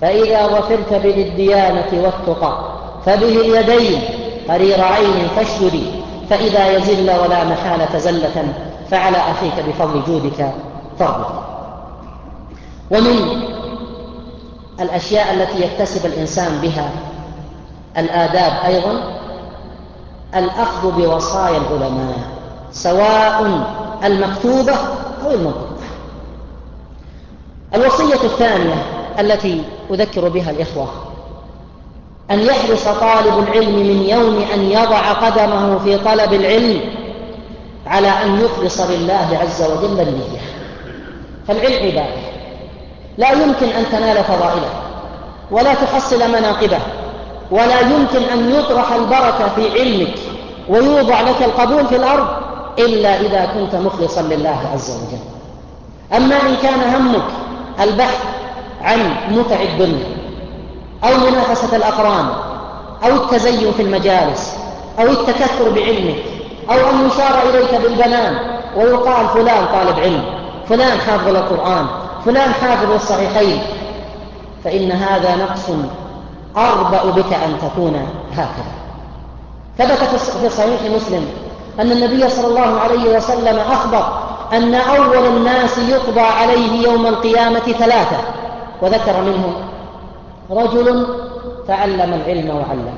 [SPEAKER 2] فإذا ظفرت بالديانة والتقى فبه اليدين قرير عين فاشددي. فإذا يزل ولا محالة زلة فعلى أخيك بفضل جودك فرض ومن الأشياء التي يكتسب الإنسان بها الآداب أيضا الأخذ بوصايا العلماء. سواء المكتوبة أو المنطوقة الوصية الثانية التي أذكر بها الإخوة أن يحرص طالب العلم من يوم أن يضع قدمه في طلب العلم على أن يخلص لله عز وجل النية. فالعلم عبادة. لا يمكن أن تنال فضائله ولا تحصل مناقبه ولا يمكن أن يطرح البركة في علمك ويوضع لك القبول في الأرض. إلا إذا كنت مخلصا لله عز وجل. أما إن كان همك البحث عن متع الدنيا أو منافسة الأقران أو التزين في المجالس أو التكثر بعلمك أو أن يشار إليك بالبنان ويقال فلان طالب علم فلان حافظ القرآن فلان حافظ الصحيحين فإن هذا نقص أربأ بك أن تكون هكذا. ثبت في صحيح مسلم أن النبي صلى الله عليه وسلم أخبر أن أول الناس يقضى عليه يوم القيامة ثلاثة. وذكر منهم رجل تعلم العلم وعلمه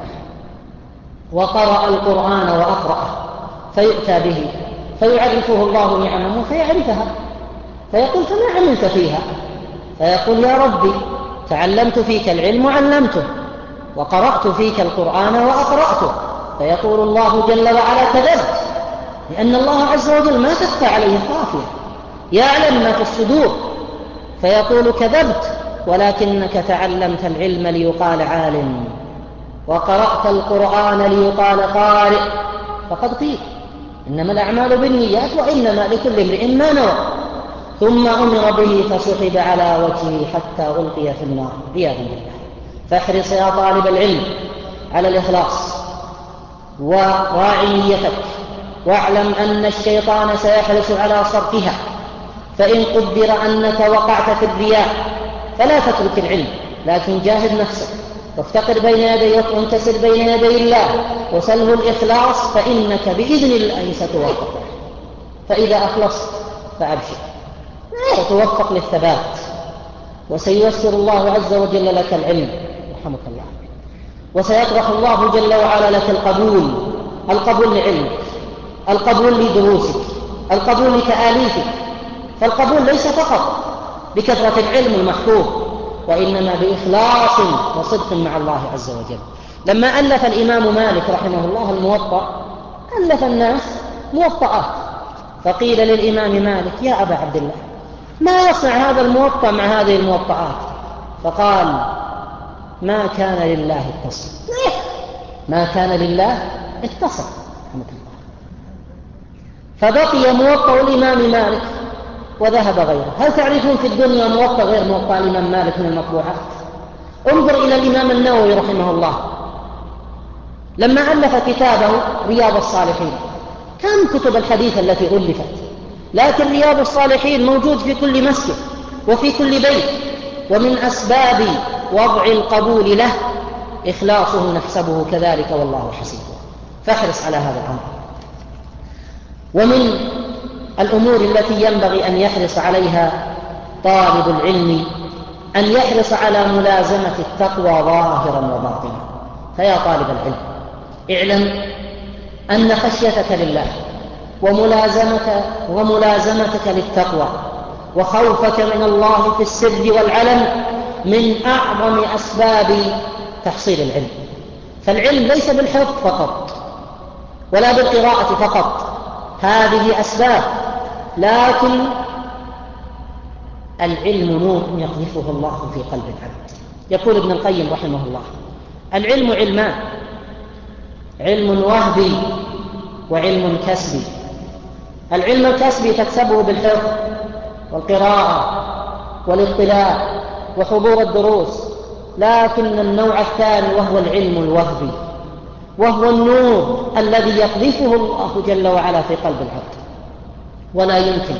[SPEAKER 2] وقرأ القرآن وأقرأه فيؤتى به فيعرفه الله نعمه فيعرفها فيقول فما عملت فيها؟ فيقول يا ربي تعلمت فيك العلم وعلمته وقرأت فيك القرآن وأقرأته. فيقول الله جل وعلا كذبت. لأن الله عز وجل ما تخفى عليه خافية. يعلم ما في الصدور. فيقول كذبت ولكنك تعلمت العلم ليقال عالم. وقرأت القرآن ليقال قارئ. فقد قيل إنما الأعمال بالنيات وإنما لكل امرئ ما نوى. ثم أمر به فسحب على وجهه حتى ألقي في النار. عياذا بالله. فاحرص يا طالب العلم على الإخلاص وراعي نيتك. واعلم أن الشيطان سيحرص على صرفها. فإن قدر أنك وقعت في الرياء فلا تترك العلم لكن جاهد نفسك. وافتقر بين يدي وانتسر بين يدي الله وسله الإخلاص فإنك بإذن الله ستوفق فإذا أخلصت فأبشر. ستوفق للثبات. وسييسر الله عز وجل لك العلم. رحمك الله. وسيطرح الله جل وعلا لك القبول. القبول لعلمك. القبول لدروسك القبول لتآليفك فالقبول ليس فقط بكثرة العلم المحفوظ وإنما بإخلاص وصدق مع الله عز وجل. لما ألف الإمام مالك رحمه الله الموطأ ألف الناس موطئات فقيل للإمام مالك يا أبا عبد الله ما يصنع هذا الموطأ مع هذه الموطئات فقال ما كان لله اتصل. ما كان لله اتصل. فبقي موطأ الإمام مالك وذهب غيره. هل تعرفون في الدنيا موطأ غير موطأ الإمام مالك من المطبوعات؟ انظر إلى الإمام النووي رحمه الله. لما ألف كتابه رياض الصالحين. كم كتب الحديث التي ألفت؟ لكن رياض الصالحين موجود في كل مسجد وفي كل بيت. ومن أسباب وضع القبول له إخلاصه نحسبه كذلك والله حسيبه. فاحرص على هذا الأمر. ومن الأمور التي ينبغي أن يحرص عليها طالب العلم أن يحرص على ملازمة التقوى ظاهرا وباطنا. فيا طالب العلم اعلم أن خشيتك لله وملازمك وملازمتك للتقوى وخوفك من الله في السر والعلن من أعظم أسباب تحصيل العلم. فالعلم ليس بالحفظ فقط ولا بالقراءة فقط هذه أسباب لكن العلم نور يقذفه الله في قلب العبد. يقول ابن القيم رحمه الله العلم علمان علم وهبي وعلم كسبي. العلم الكسبي تكسبه بالحفظ والقراءة والاطلاع وحضور الدروس لكن النوع الثاني وهو العلم الوهبي. وهو النور الذي يقذفه الله جل وعلا في قلب العبد. ولا يمكن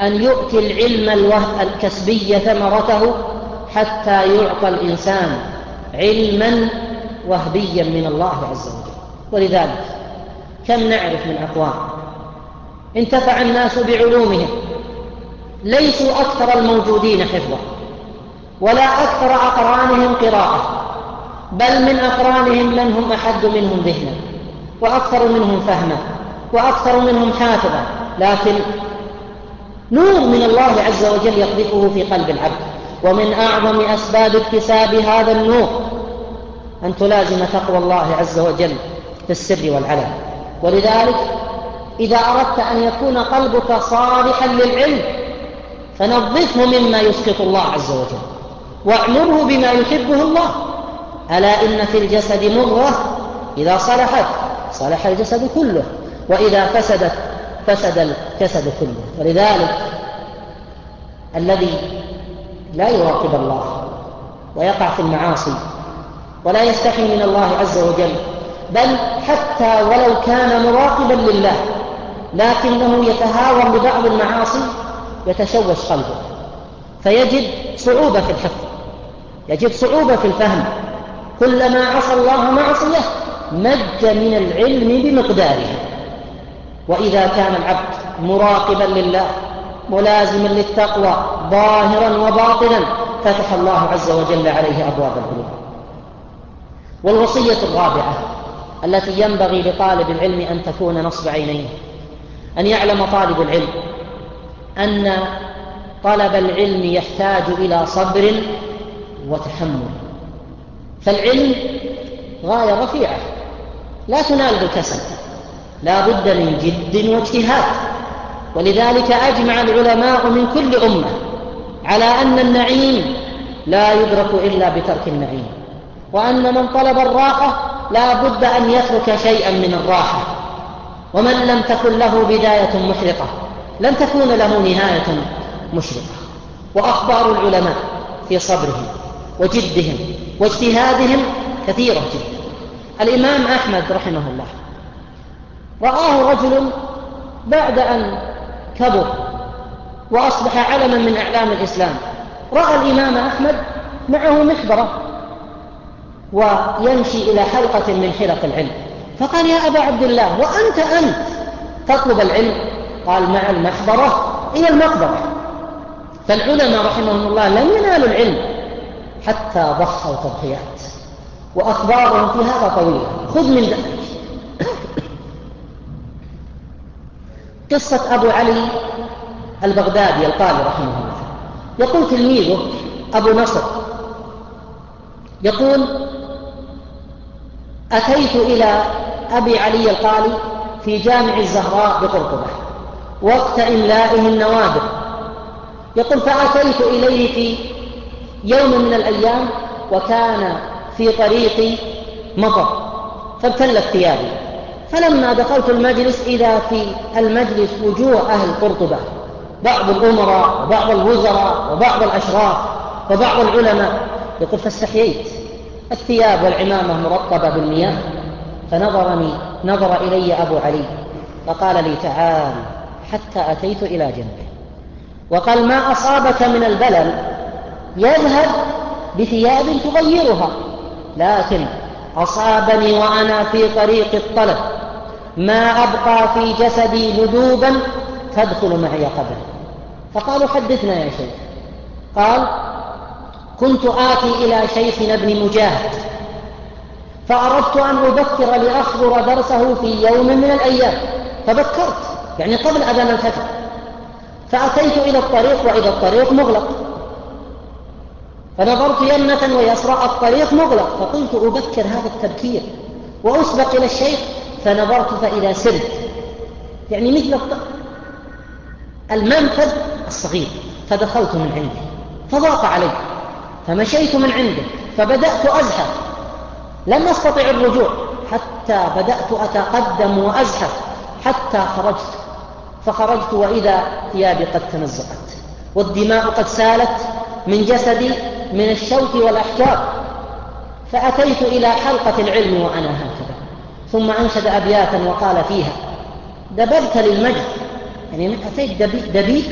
[SPEAKER 2] أن يؤتي العلم الكسبي ثمرته حتى يعطى الإنسان علما وهبيا من الله عز وجل. ولذلك كم نعرف من أقوام انتفع الناس بعلومهم. ليسوا أكثر الموجودين حفظا ولا أكثر أقرانهم قراءة. بل من أقرانهم من هم أحد منهم ذهنا وأكثر منهم فهما وأكثر منهم حافظا لكن نور من الله عز وجل يقذفه في قلب العبد. ومن أعظم أسباب اكتساب هذا النور أن تلازم تقوى الله عز وجل في السر والعلن. ولذلك إذا أردت أن يكون قلبك صالحا للعلم فنظفه مما يسقط الله عز وجل واعمره بما يحبه الله. ألا إن في الجسد مضغة إذا صلحت صلح الجسد كله. وإذا فسدت فسد الجسد كله. ولذلك الذي لا يراقب الله ويقع في المعاصي ولا يستحي من الله عز وجل بل حتى ولو كان مراقبا لله لكنه يتهاون ببعض المعاصي يتشوش قلبه. فيجد صعوبة في الحفظ يجد صعوبة في الفهم كلما عصى الله معصية مد من العلم بمقدارها وإذا كان العبد مراقبا لله ملازما للتقوى ظاهرا وباطنا فتح الله عز وجل عليه أبواب العلوم والوصية الرابعة التي ينبغي لطالب العلم أن تكون نصب عينيه أن يعلم طالب العلم أن طلب العلم يحتاج إلى صبر وتحمل. فالعلم غاية رفيعة لا تنال بالكسل لا بد من جد واجتهاد. ولذلك أجمع العلماء من كل أمة على أن النعيم لا يدرك إلا بترك النعيم وأن من طلب الراحة لا بد أن يترك شيئا من الراحة. ومن لم تكن له بداية محرقة لن تكون له نهاية مشرقة وأخبار العلماء في صبرهم. وجدهم واجتهادهم كثيرة جدا. الإمام أحمد رحمه الله رآه رجل بعد أن كبر وأصبح علما من أعلام الإسلام. رأى الإمام أحمد معه محبرة ويمشي إلى حلقة من حلق العلم. فقال يا أبا عبد الله وأنت أنت تطلب العلم؟ قال مع المحبرة إلى المقبرة. فالعلماء رحمهم الله لم ينالوا العلم. حتى ضحوا تضحيات وأخبارهم في هذا طويلة خذ من ذلك. قصة أبو علي البغدادي القاضي رحمه الله. يقول تلميذه أبو نصر يقول أتيت إلى أبي علي القالي في جامع الزهراء بقرطبة وقت إملائه النوادر. يقول فأتيت إليه في يوم من الأيام وكان في طريقي مطر فابتلت ثيابي فلما دخلت المجلس إذا في المجلس وجوه أهل قرطبة بعض الأمراء وبعض الوزراء وبعض الأشراف وبعض العلماء يقول فاستحييت. الثياب والعمامة مرطبة بالمياه فنظرني نظر إلي أبو علي فقال لي تعال حتى أتيت إلى جنبه. وقال ما أصابك من البلل؟ يذهب بثياب تغيرها. لكن أصابني وأنا في طريق الطلب. ما أبقى في جسدي ندوبا تدخل معي قبل. فقالوا حدثنا يا شيخ. قال كنت آتي إلى شيخنا ابن مجاهد. فأردت أن أبكر لأحضر درسه في يوم من الأيام. فبكرت يعني قبل أذان الفجر. فأتيت إلى الطريق وإذا الطريق مغلق. فنظرت يمنة ويسرى الطريق مغلق فقلت أبكر هذا التبكير. وأسبق إلى الشيخ فنظرت فإذا سرت يعني مثل المنفذ الصغير فدخلت من عنده. فضاق علي فمشيت من عنده فبدأت أزحف لم أستطع الرجوع حتى بدأت أتقدم وأزحف حتى خرجت. فخرجت وإذا ثيابي قد تمزقت والدماء قد سالت من جسدي من الشوك والأحجار. فأتيت إلى حلقة العلم وأنا هكذا. ثم أنشد أبياتا وقال فيها دببت للمجد. يعني أتيت دبيب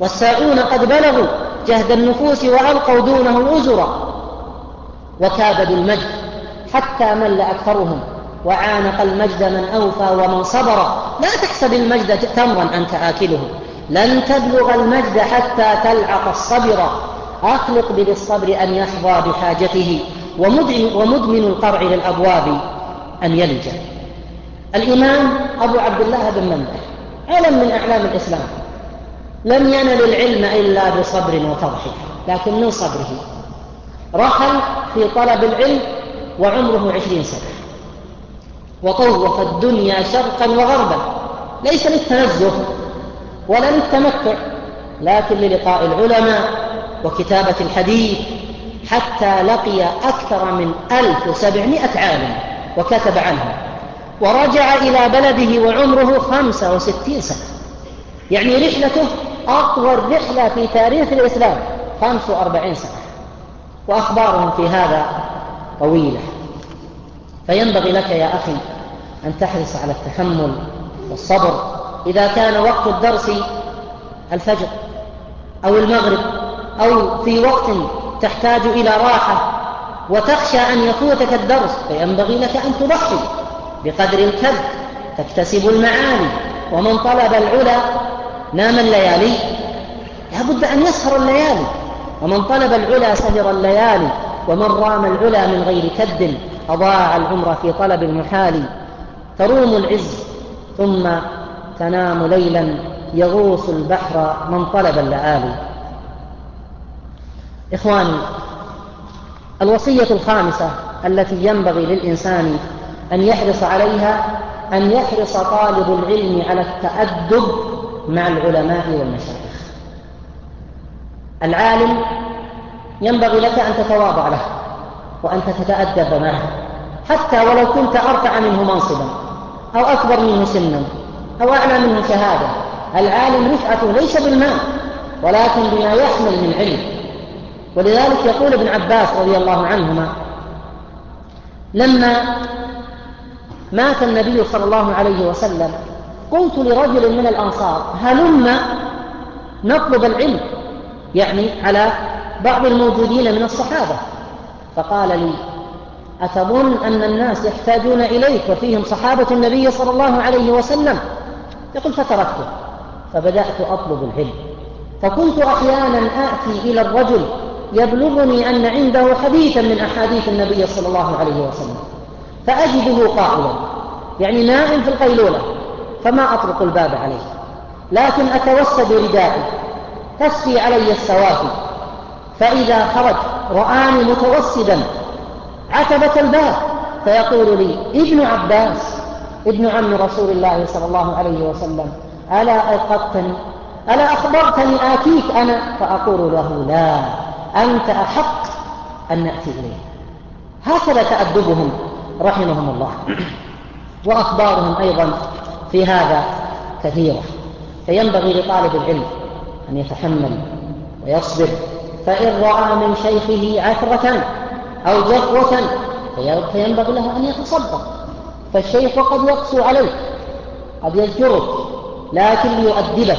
[SPEAKER 2] والساعون قد بلغوا جهد النفوس وألقوا دونه الأزر وكابدوا المجد حتى مل أكثرهم وعانق المجد من أوفى ومن صبر. لا تحسب المجد تمرا أنت آكله لن تبلغ المجد حتى تلعق الصبر. أخلق بالصبر أن يحظى بحاجته ومدمن القرع للأبواب أن يلج الإمام أبو عبد الله بن منده علم من أعلام الإسلام لم ينل العلم إلا بصبر وتضحية لكن من صبره. رحل في طلب العلم وعمره عشرين سنة. وطوف الدنيا شرقا وغربا. ليس للتنزه ولا للتمتع لكن للقاء العلماء وكتابة الحديث حتى لقي أكثر من ألف وسبعمائة عالم وكتب عنهم ورجع إلى بلده وعمره خمسة وستين سنة. يعني رحلته أطول رحلة في تاريخ الإسلام خمس وأربعين سنة. وأخبارهم في هذا طويلة. فينبغي لك يا أخي أن تحرص على التحمل والصبر. إذا كان وقت الدرس الفجر أو المغرب أو في وقت تحتاج إلى راحة وتخشى أن يفوتك الدرس فينبغي لك أن تضحي. بقدر الكد تكتسب المعالي ومن طلب العلا نام الليالي. لا بد أن يسهر الليالي. ومن طلب العلا سهر الليالي. ومن رام العلا من غير كد أضاع العمر في طلب المحال. تروم العز ثم تنام ليلا يغوص البحر من طلب اللآلي. إخواني الوصية الخامسة التي ينبغي للإنسان أن يحرص عليها أن يحرص طالب العلم على التأدب مع العلماء والمشايخ. العالم ينبغي لك أن تتواضع له وأن تتأدب معه حتى ولو كنت أرفع منه منصبا أو أكبر منه سنا أو أعلى منه شهادة. العالم رفعته ليس بالمال ولكن بما يحمل من علم. ولذلك يقول ابن عباس رضي الله عنهما لما مات النبي صلى الله عليه وسلم قلت لرجل من الأنصار هلم نطلب العلم؟ يعني على بعض الموجودين من الصحابة. فقال لي أتظن أن الناس يحتاجون إليك وفيهم صحابة النبي صلى الله عليه وسلم؟ يقول فتركته. فبدأت أطلب العلم. فكنت أحيانا آتي إلى الرجل يبلغني أن عنده حديثا من أحاديث النبي صلى الله عليه وسلم. فأجده قائلا. يعني نائم في القيلولة. فما أطرق الباب عليه. لكن أتوسد ردائي تسفي علي السوافي فإذا خرج رآني متوسدا. عتبة الباب. فيقول لي ابن عباس. ابن عم رسول الله صلى الله عليه وسلم. ألا أيقظتني ألا أخبرتني آتيك أنا؟ فأقول له لا. أنت أحق أن نأتي إليه هكذا تأدبهم رحمهم الله. وأخبارهم أيضا في هذا كثيرة. فينبغي لطالب العلم أن يتحمل ويصبر. فإن رأى من شيخه عثرة أو جفوة فينبغي له أن يتصدق. فالشيخ قد يقسو عليك قد يزجرك لكن ليؤدبك.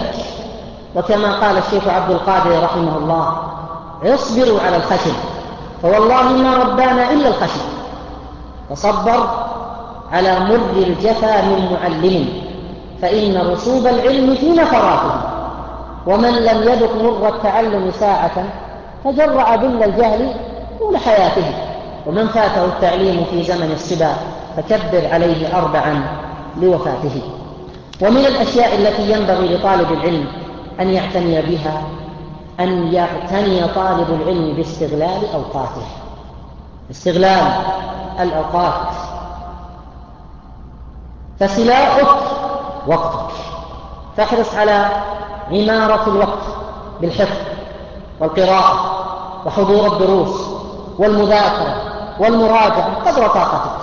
[SPEAKER 2] وكما قال الشيخ عبد القادر رحمه الله اصبروا على الخشن فوالله ما ربانا إلا الخشن تصبر على مر الجفا من معلم فإن رسوب العلم في نفراته. ومن لم يذق مر التعلم ساعة تجرع ذل الجهل طول حياته. ومن فاته التعليم في زمن الصبا فكبر عليه أربعا لوفاته. ومن الأشياء التي ينبغي لطالب العلم أن يعتني بها أن يعتني طالب العلم باستغلال أوقاته. استغلال الأوقات. فسلاحك وقتك. فاحرص على عمارة الوقت بالحفظ والقراءة وحضور الدروس والمذاكرة والمراجعة قدر طاقتك.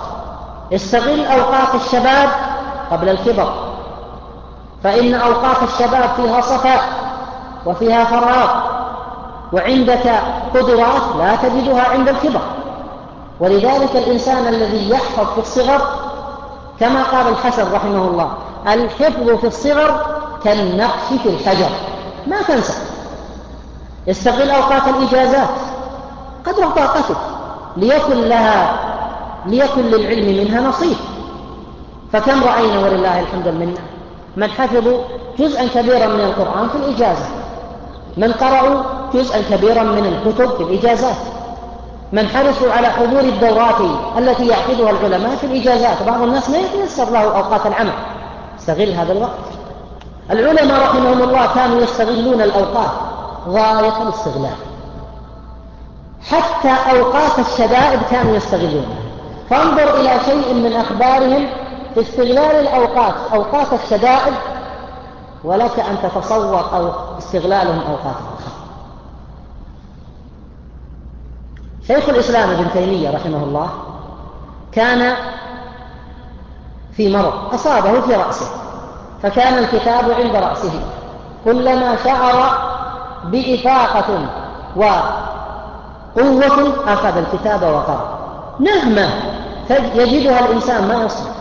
[SPEAKER 2] استغل أوقات الشباب قبل الكبر. فإن أوقات الشباب فيها صفاء. وفيها فراغ. وعندك قدرات لا تجدها عند الكبر. ولذلك الإنسان الذي يحفظ في الصغر كما قال الحسن رحمه الله الحفظ في الصغر كالنقش في الحجر. ما تنسى. استغل أوقات الإجازات. قدر طاقتك. ليكن لها ليكن للعلم منها نصيب. فكم رأينا ولله الحمد المنة من حفظوا جزءا كبيرا من القرآن في الإجازة. من قرأوا جزءا كبيرا من الكتب في الإجازات. من حرصوا على حضور الدورات التي يعقدها العلماء في الإجازات. بعض الناس ما يتيسر له أوقات العمل. استغل هذا الوقت. العلماء رحمهم الله كانوا يستغلون الأوقات. غاية الاستغلال. حتى أوقات الشدائد كانوا يستغلونها فانظر إلى شيء من أخبارهم. في استغلال الأوقات. أوقات الشدائد ولك أن تتصور أو استغلالهم أوقات أخرى شيخ الإسلام ابن تيمية رحمه الله كان في مرض أصابه في رأسه فكان الكتاب عند رأسه كلما شعر بإفاقة وقوة أخذ الكتاب وقرأ. نهمة يجدها الإنسان ما يصبر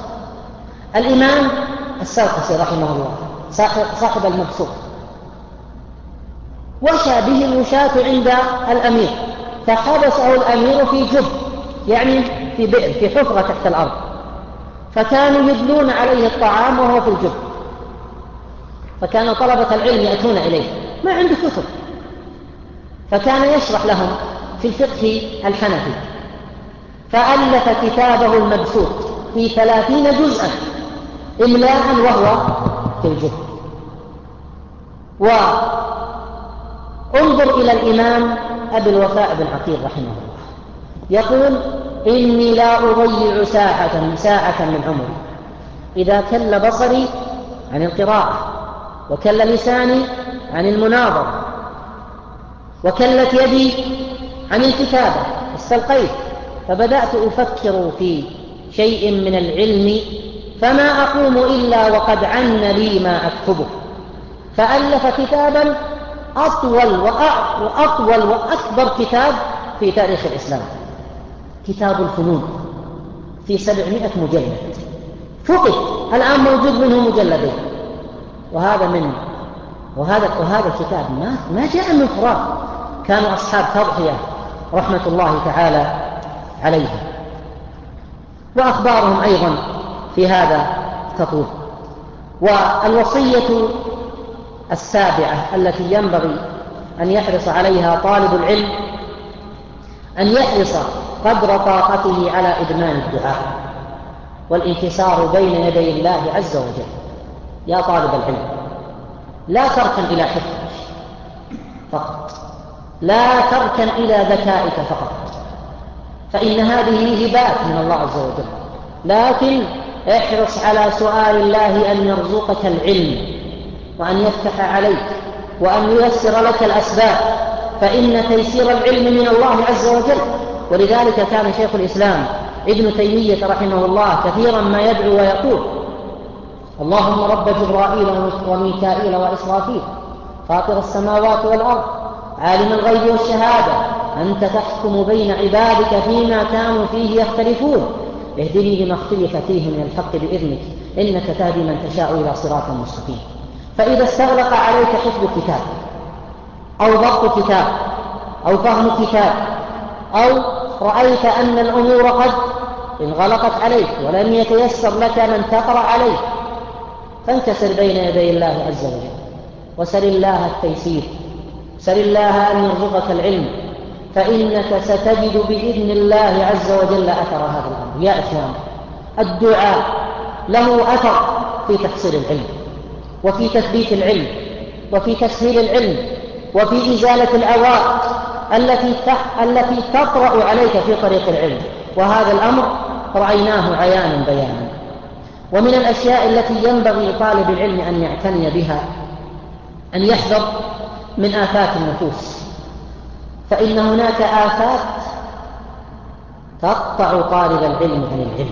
[SPEAKER 2] الإمام السرقسي رحمه الله صاحب المبسوط وشى به الوشاة عند الأمير. فحبسه الأمير في جب يعني في بئر في حفرة تحت الأرض. فكانوا يدلون عليه الطعام وهو في الجب فكان طلبة العلم يأتون إليه. ما عنده كتب. فكان يشرح لهم في الفقه الحنفي. فألف كتابه المبسوط في ثلاثين جزءا إملاء وهو الجب وانظر إلى الإمام أبي الوفاء بن عقيل رحمه الله. يقول إني لا أضيع ساعة ساعة من عمري. إذا كل بصري عن القراءة وكل لساني عن المناظرة وكلت يدي عن الكتابة استلقيت فبدأت أفكر في شيء من العلم فما أقوم إلا وقد عن لي ما أكتبه. فألف كتابا أطول وأطول وأكبر كتاب في تاريخ الإسلام. كتاب الفنون في سبعمائة مجلد. فقد الآن موجود منه مجلدين. وهذا من وهذا وهذا الكتاب ما ما جاء من فراغ. كانوا أصحاب تضحية رحمة الله تعالى عليهم. وأخبارهم أيضا في هذا تطول والوصية السابعة التي ينبغي أن يحرص عليها طالب العلم أن يحرص قدر طاقته على إدمان الدعاء والانكسار بين يدي الله عز وجل. يا طالب العلم لا تركن إلى حفظك فقط لا تركن إلى ذكائك فقط فإن هذه هبات من الله عز وجل. لكن احرص على سؤال الله أن يرزقك العلم وأن يفتح عليك وأن ييسر لك الأسباب فإن تيسير العلم من الله عز وجل. ولذلك كان شيخ الإسلام ابن تيمية رحمه الله كثيرا ما يدعو ويقول اللهم رب جبرائيل وميكائيل وإسرافيل فاطر السماوات والأرض عالم الغيب والشهادة أنت تحكم بين عبادك فيما كانوا فيه يختلفون. اهدني لما اختلف فيه من الحق بإذنك إنك تهدي من تشاء إلى صراط مستقيم. فإذا استغلق عليك حفظ كتاب أو ضبط كتاب أو فهم كتاب أو رأيت أن الأمور قد انغلقت عليك ولم يتيسر لك من تقرأ عليه فانكسر بين يدي الله عز وجل وسل الله التيسير سل الله أن يرزقك العلم فإنك ستجد بإذن الله عز وجل أثر هذا الأمر. يا إخوان الدعاء له أثر في تحصيل العلم وفي تثبيت العلم وفي تسهيل العلم وفي إزالة العوائق التي التي تطرأ عليك في طريق العلم. وهذا الأمر رأيناه عيانا بيانا. ومن الأشياء التي ينبغي طالب العلم أن يعتني بها أن يحذر من آفات النفوس. فإن هناك آفات تقطع طالب العلم عن العلم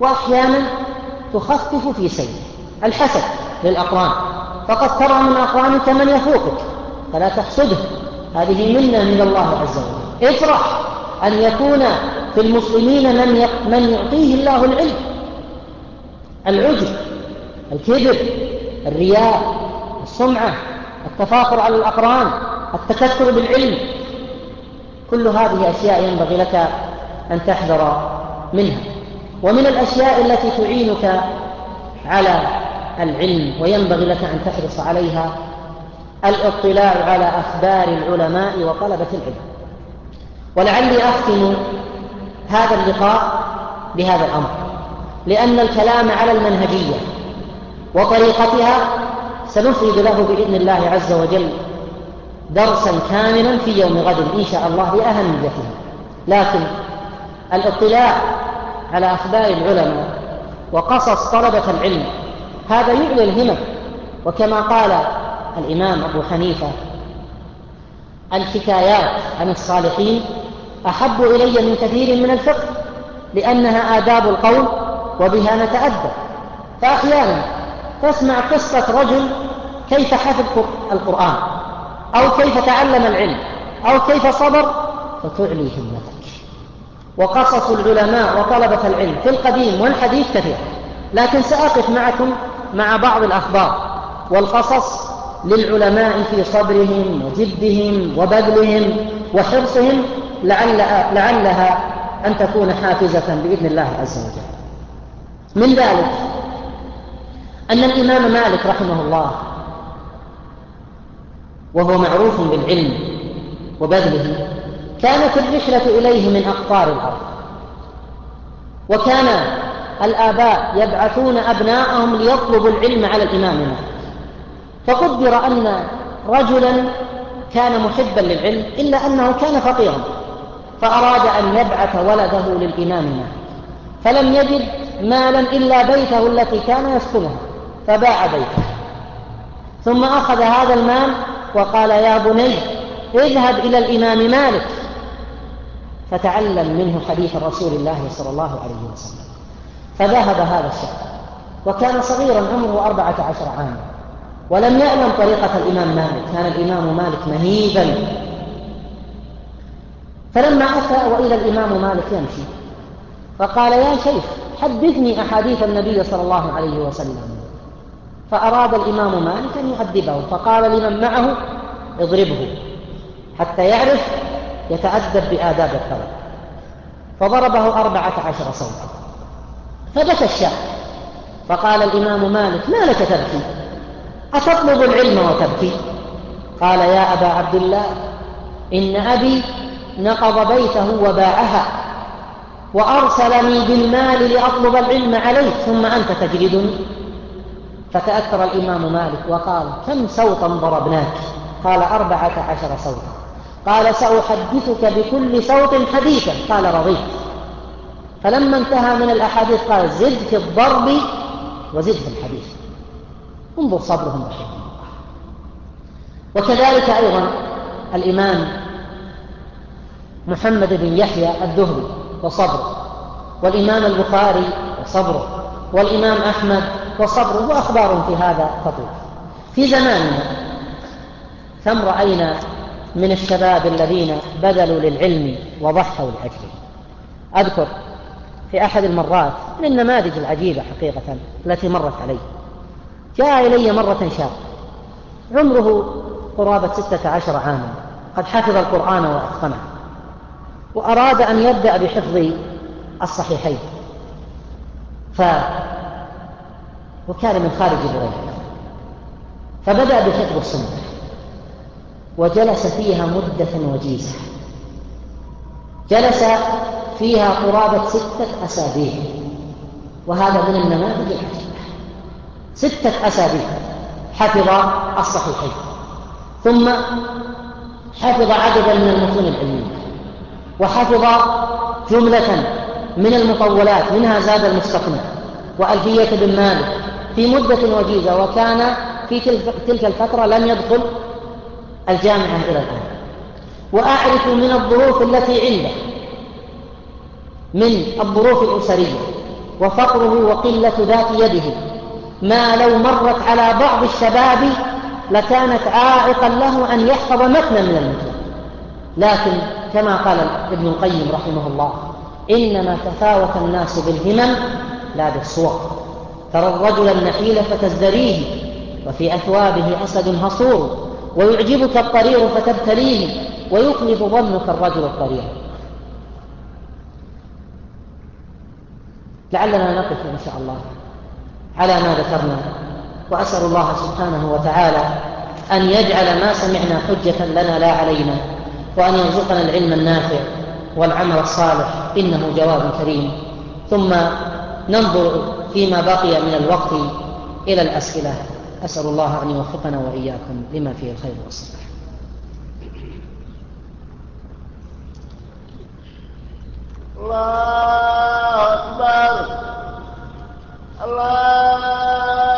[SPEAKER 2] وأحيانا تخفف في سيره الحسد للأقران فقد ترى من أقرانك من يفوقك فلا تحسده. هذه منة من الله عز وجل. افرح أن يكون في المسلمين من من يعطيه الله العلم. العجب الكبر الرياء السمعة التفاخر على الأقران. التكثر بالعلم. كل هذه أشياء ينبغي لك أن تحذر منها. ومن الأشياء التي تعينك على العلم وينبغي لك أن تحرص عليها الاطلاع على أخبار العلماء وطلبة العلم. ولعلي أختم هذا اللقاء بهذا الأمر. لأن الكلام على المنهجية وطريقتها سنفرد له بإذن الله عز وجل درسا كاملا في يوم غد إن شاء الله لأهميته لكن الاطلاع على أخبار العلماء وقصص طلبة العلم هذا يعلي الهمم. وكما قال الإمام أبو حنيفة الحكايات عن الصالحين أحب إلي من كثير من الفقه لأنها آداب القول وبها نتأدب. فأحيانا تسمع قصة رجل كيف حفظ القرآن. أو كيف تعلم العلم أو كيف صبر فتعلي همتك. وقصص العلماء وطلبة العلم في القديم والحديث كثير لكن سأقف معكم مع بعض الأخبار والقصص للعلماء في صبرهم وجدهم وبذلهم وحرصهم لعل لعلها أن تكون حافزة بإذن الله عز وجل. من ذلك أن الإمام مالك رحمه الله وهو معروف بالعلم وبذله كانت الرحلة إليه من أقطار الأرض. وكان الآباء يبعثون أبناءهم ليطلبوا العلم على الإمام فقدر أن رجلا كان محبا للعلم إلا أنه كان فقيرا فأراد أن يبعث ولده للإمام مالك فلم يجد مالا إلا بيته التي كان يسكنها فباع بيته. ثم أخذ هذا المال وقال يا بني اذهب إلى الإمام مالك. فتعلم منه حديث رسول الله صلى الله عليه وسلم. فذهب هذا الشاب وكان صغيرا عمره أربعة عشر عاما. ولم يعلم طريقة الإمام مالك. كان الإمام مالك مهيبا. فلما أتى وإلى الإمام مالك يمشي. فقال يا شيخ حدثني أحاديث النبي صلى الله عليه وسلم. فأراد الإمام مالك أن يؤدبه فقال لمن معه اضربه حتى يعرف يتأدب بآداب الطلب. فضربه أربعة عشر صوتا. فبكى الشاب فقال الإمام مالك ما لك تبكي؟ أتطلب العلم وتبكي؟ قال يا أبا عبد الله إن أبي نقض بيته وباعها وأرسلني بالمال لأطلب العلم عليك ثم أنت تجلدني. فتأثر الإمام مالك وقال كم صوتا ضربناك؟ قال أربعة عشر صوتا. قال سأحدثك بكل صوت حديثا. قال رضيت. فلما انتهى من الأحاديث قال زد في الضرب وزد في الحديث. انظر صبرهم رحمه الله. وكذلك أيضا الإمام محمد بن يحيى الذهبي وصبره والإمام البخاري وصبره والإمام أحمد وصبره وأخبار في هذا تطول في زماننا كم رأينا من الشباب الذين بذلوا للعلم وضحوا لأجله. أذكر في أحد المرات من النماذج العجيبة حقيقة التي مرت علي. جاء إلي مرة شاب عمره قرابة ستة عشر عاما قد حفظ القرآن وأتقنه وأراد أن يبدأ بحفظ الصحيحين. وكان من خارج بريدة فبدأ بحفظ السنة وجلس فيها مدة وجيزة. جلس فيها قرابة ستة أسابيع. وهذا من النماذج العجيبة ستة أسابيع. حفظ الصحيحين. ثم حفظ عددا من المتون العلمية. وحفظ جملة من المطولات. منها زاد المستقنع. وألفية بن مالك. في مدة وجيزة وكان في تلك الفترة لم يدخل الجامعة إلى الآن. وأعرف من الظروف التي عنده من الظروف الأسرية وفقره وقلة ذات يده. ما لو مرت على بعض الشباب لكانت عائقا له أن يحفظ متنا من المتن. لكن كما قال ابن القيم رحمه الله إنما تفاوت الناس بالهمم لا بالصور ترى الرجل النحيل فتزدريه وفي أثوابه أسد هصور ويعجبك الطرير فتبتليه ويخلف ظنك الرجل الطرير لعلنا نقف إن شاء الله على ما ذكرنا وأسأل الله سبحانه وتعالى أن يجعل ما سمعنا حجة لنا لا علينا وأن يرزقنا العلم النافع والعمل الصالح إنه جواب كريم. ثم ننظر فيما بقي من الوقت إلى الأسئلة. أسأل الله أن يوفقنا وإياكم لما فيه الخير والصلاح
[SPEAKER 3] الله أكبر. الله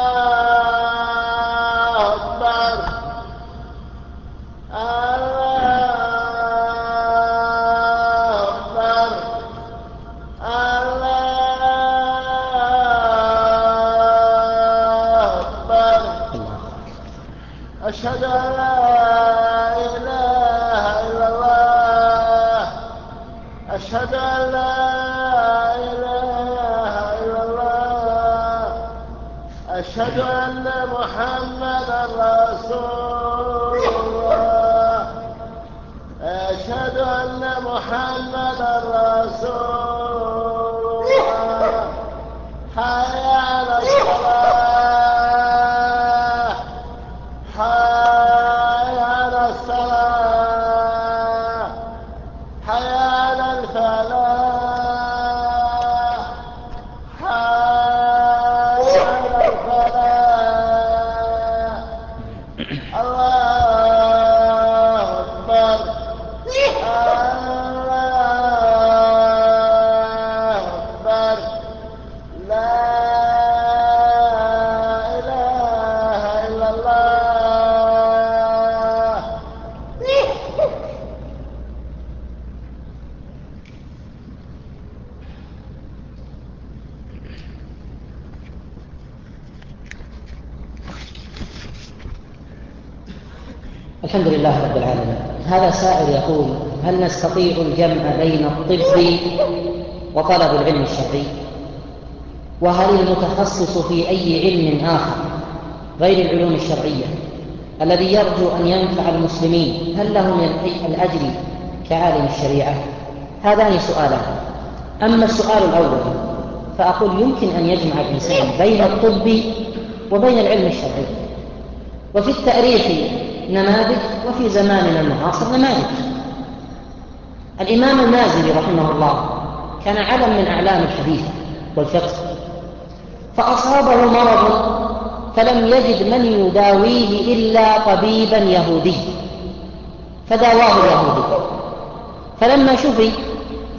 [SPEAKER 3] أن
[SPEAKER 2] نستطيع الجمع بين الطب وطلب العلم الشرعي؟ وهل المتخصص في أي علم آخر غير العلوم الشرعية الذي يرجو أن ينفع المسلمين هل له من الأجر كعالم الشريعة؟ هذان سؤالان. أما السؤال الأول فأقول يمكن أن يجمع الإنسان بين الطب وبين العلم الشرعي. وفي التأريخ نماذج وفي زماننا المعاصر نماذج. الإمام المازري رحمه الله كان علم من أعلام الحديث والفقه فأصابه مرض فلم يجد من يداويه إلا طبيبا يهودي فداواه اليهودي. فلما شفي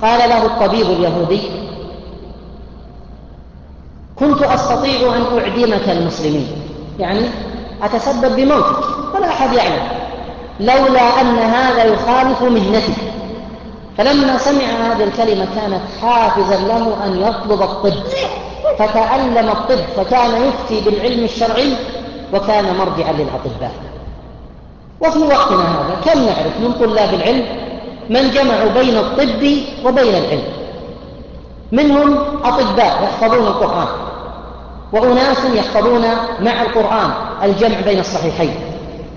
[SPEAKER 2] قال له الطبيب اليهودي كنت أستطيع أن أعدمك المسلمين يعني أتسبب بموتك ولا أحد يعلم لولا أن هذا يخالف مهنتي فلما سمع هذه الكلمة كانت حافزا له أن يطلب الطب. فتعلم الطب فكان يفتي بالعلم الشرعي وكان مرجعا للأطباء. وفي وقتنا هذا كم نعرف من طلاب العلم من جمعوا بين الطب وبين العلم؟ منهم أطباء يحفظون القرآن وأناس يحفظون مع القرآن الجمع بين الصحيحين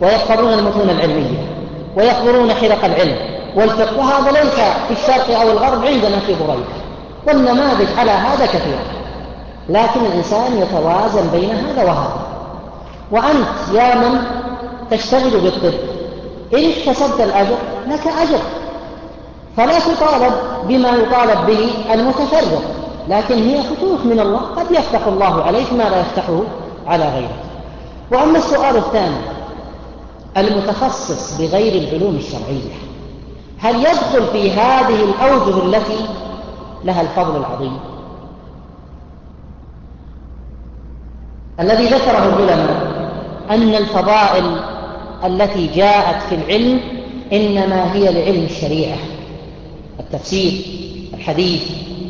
[SPEAKER 2] ويحفظون المتون العلمية ويحضرون حلق العلم. والفقه وهذا ليس في الشرق أو الغرب عندنا في بريدة. والنماذج على هذا كثيرة لكن الإنسان يتوازن بين هذا وهذا. وأنت يا من تشتغل بالطب. إن اكتسبت الأجر لك أجر. فلا تطالب بما يطالب به المتفرغ لكن هي فتوح من الله. قد يفتح الله عليك ما لا يفتحه على غيرك. وأما السؤال الثاني المتخصص بغير العلوم الشرعية. هل يدخل في هذه الأوجه التي لها الفضل العظيم؟ الذي ذكره العلماء أن الفضائل التي جاءت في العلم إنما هي لعلم الشريعة. التفسير الحديث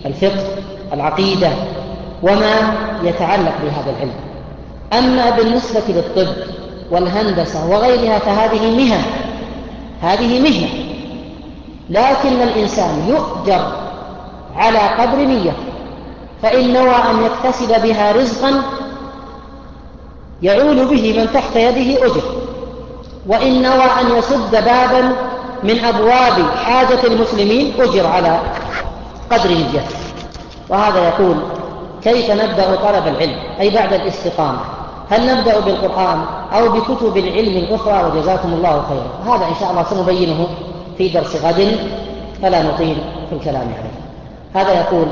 [SPEAKER 2] الفقه العقيدة وما يتعلق بهذا العلم. أما بالنسبة للطب والهندسة وغيرها فهذه مهن. هذه مهنة. لكن الإنسان يؤجر على قدر نيته فإن نوى أن يكتسب بها رزقا يعول به من تحت يده أجر. وإن نوى أن يسد بابا من أبواب حاجة المسلمين أجر على قدر نيته وهذا يقول كيف نبدأ طلب العلم؟ أي بعد الاستقامة هل نبدأ بالقرآن أو بكتب العلم الأخرى؟ وجزاكم الله خيرا. هذا إن شاء الله سنبينه. في درس غد فلا نطيل في الكلام عليه. هذا يقول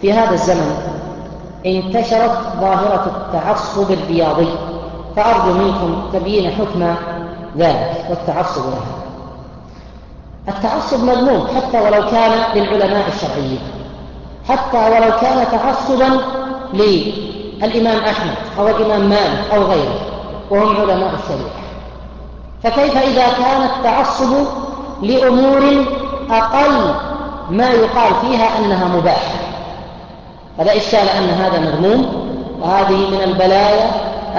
[SPEAKER 2] في هذا الزمن انتشرت ظاهرة التعصب الرياضي فأرجو منكم تبيين حكم ذلك والتعصب لها التعصب مذموم حتى ولو كان للعلماء الشرعيين حتى ولو كان تعصبا للإمام أحمد أو الإمام مالك أو غيره وهم علماء الشريعة. فكيف إذا كان التعصب لأمور أقل ما يقال فيها أنها مباحة. فلا إشكال أن هذا مذموم. وهذه من البلايا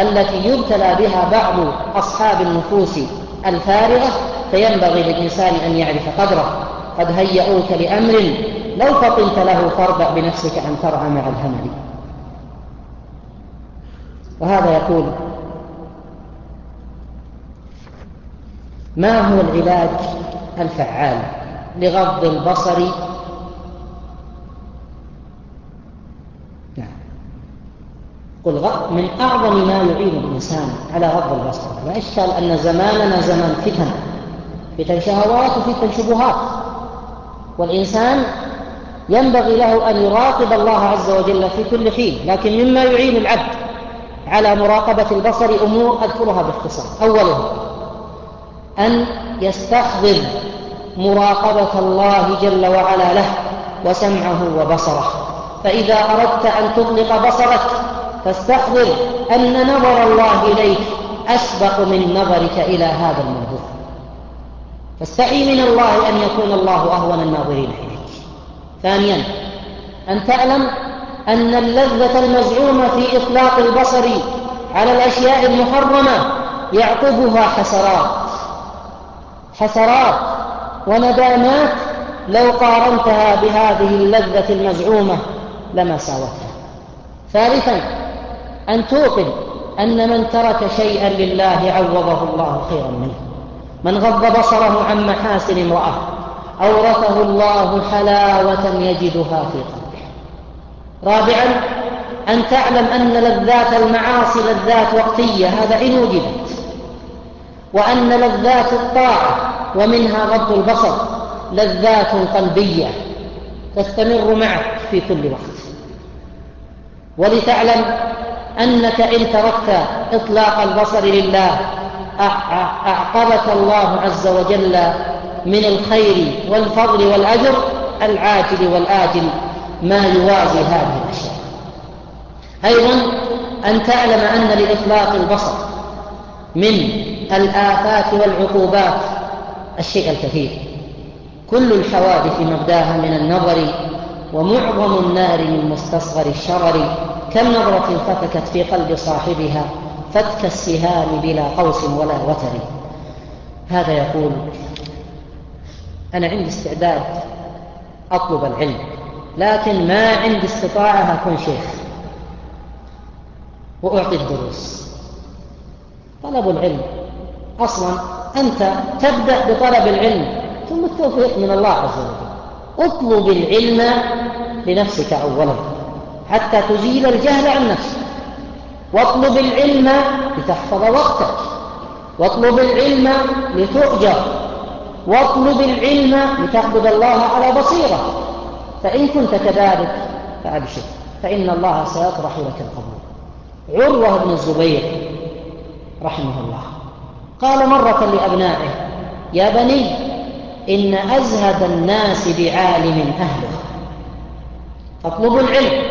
[SPEAKER 2] التي يبتلى بها بعض أصحاب النفوس الفارغة فينبغي للإنسان أن يعرف قدره. قد هيئوك لأمر لو فطنت له فاربع بنفسك أن ترعى مع الهمل. وهذا يقول ما هو العلاج الفعال لغض البصر. نعم. قل من أعظم ما يعين الإنسان على غض البصر. لا إشكال أن زماننا زمان فتن فتن شهوات وفتن شبهات. والإنسان ينبغي له أن يراقب الله عز وجل في كل حين لكن مما يعين العبد على مراقبة البصر أمور أذكرها باختصار. أولها أن يستحضر مراقبة الله جل وعلا له وسمعه وبصره. فإذا أردت أن تطلق بصرك فاستحضر أن نظر الله إليك أسبق من نظرك إلى هذا المنظور فاستعي من الله أن يكون الله أهون الناظرين إليك. ثانيا أن تعلم أن اللذة المزعومة في إطلاق البصر على الأشياء المحرمة يعقبها حسرات. حسرات وندامات لو قارنتها بهذه اللذة المزعومة لما ساوتها. ثالثا أن توقن أن من ترك شيئا لله عوضه الله خيرا منه. من غض بصره عن محاسن امرأة أورثه الله حلاوة يجدها في قلبه. رابعا أن تعلم أن لذات المعاصي لذات وقتية هذا إن وجدت. وأن لذات الطاعة ومنها غض البصر لذات قلبية تستمر معك في كل وقت. ولتعلم أنك إن تركت إطلاق البصر لله أعقبك الله عز وجل من الخير والفضل والأجر العاجل والآجل ما يوازي هذه الأشياء. أيضا أن تعلم أن لإطلاق البصر من الآفات والعقوبات الشيء الكثير. كل الحوادث مبداها من النظر ومعظم النار من مستصغر الشرر. كم نظرة فتكت في قلب صاحبها فتك السهام بلا قوس ولا وتر. هذا يقول أنا عندي استعداد أطلب العلم لكن ما عندي استطاعة أكون شيخ. وأعطي الدروس. طلب العلم. أصلا أنت تبدأ بطلب العلم ثم التوفيق من الله عز وجل. اطلب العلم لنفسك أولا حتى تزيل الجهل عن نفسك. واطلب العلم لتحفظ وقتك. واطلب العلم لتؤجر. واطلب العلم لتعبد الله على بصيرة. فإن كنت كذلك فأبشر. فإن الله سيطرح لك القبول عروة بن الزبير رحمه الله. قال مرة لأبنائه يا بني إن أزهد الناس بعالم أهله. فاطلبوا العلم.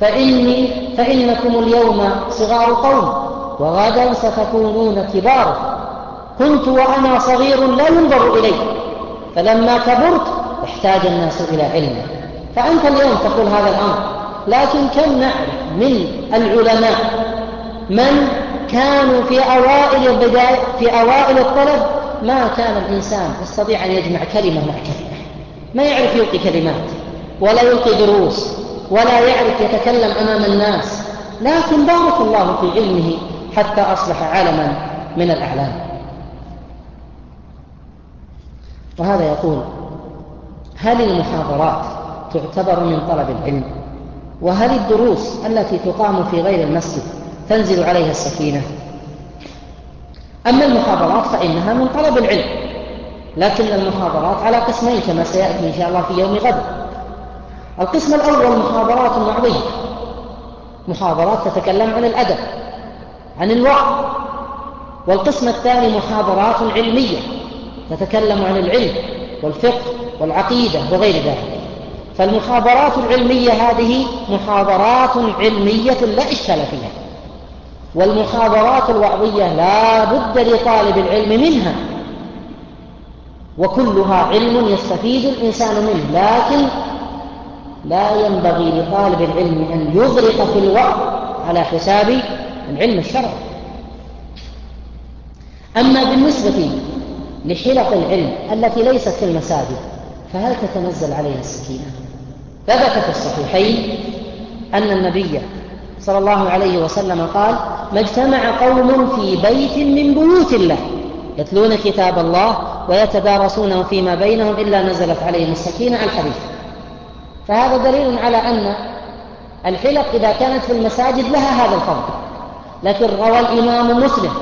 [SPEAKER 2] فإني فإنكم اليوم صغار قوم وغدا ستكونون كبار. كنت وأنا صغير لا ينظر إلي فلما كبرت احتاج الناس إلى علم فأنت اليوم تقول هذا الأمر لكن كم نعرف من العلماء؟ من كانوا في أوائل البداية في أوائل الطلب ما كان الإنسان يستطيع أن يجمع كلمة مع كلمة. ما يعرف يلقي كلمات ولا يلقي دروس ولا يعرف يتكلم أمام الناس. لكن بارك الله في علمه حتى أصبح علما من الأعلام. وهذا يقول هل المحاضرات تعتبر من طلب العلم؟ وهل الدروس التي تقام في غير المسجد تنزل عليها السكينة. أما المحاضرات فإنها من طلب العلم لكن المحاضرات على قسمين كما سيأتي إن شاء الله في يوم غد. القسم الأول محاضرات وعظية محاضرات تتكلم عن الأدب عن الوعظ والقسم الثاني محاضرات علمية تتكلم عن العلم والفقه والعقيدة وغير ذلك. فالمحاضرات العلمية هذه محاضرات علمية لا إشكال فيها. والمحاضرات الوعظية لا بد لطالب العلم منها وكلها علم يستفيد الإنسان منه لكن لا ينبغي لطالب العلم أن يغرق في الوعظ على حساب العلم الشرعي. أما بالنسبة لحلق العلم التي ليست في المساجد فهل تتنزل عليها السكينة؟ ثبت في الصحيحين أن النبي صلى الله عليه وسلم قال ما اجتمع قوم في بيت من بيوت الله يتلون كتاب الله ويتدارسونه فيما بينهم إلا نزلت عليهم السكينة الحديث. فهذا دليل على أن الحلق إذا كانت في المساجد لها هذا الفضل. لكن روى الإمام مسلم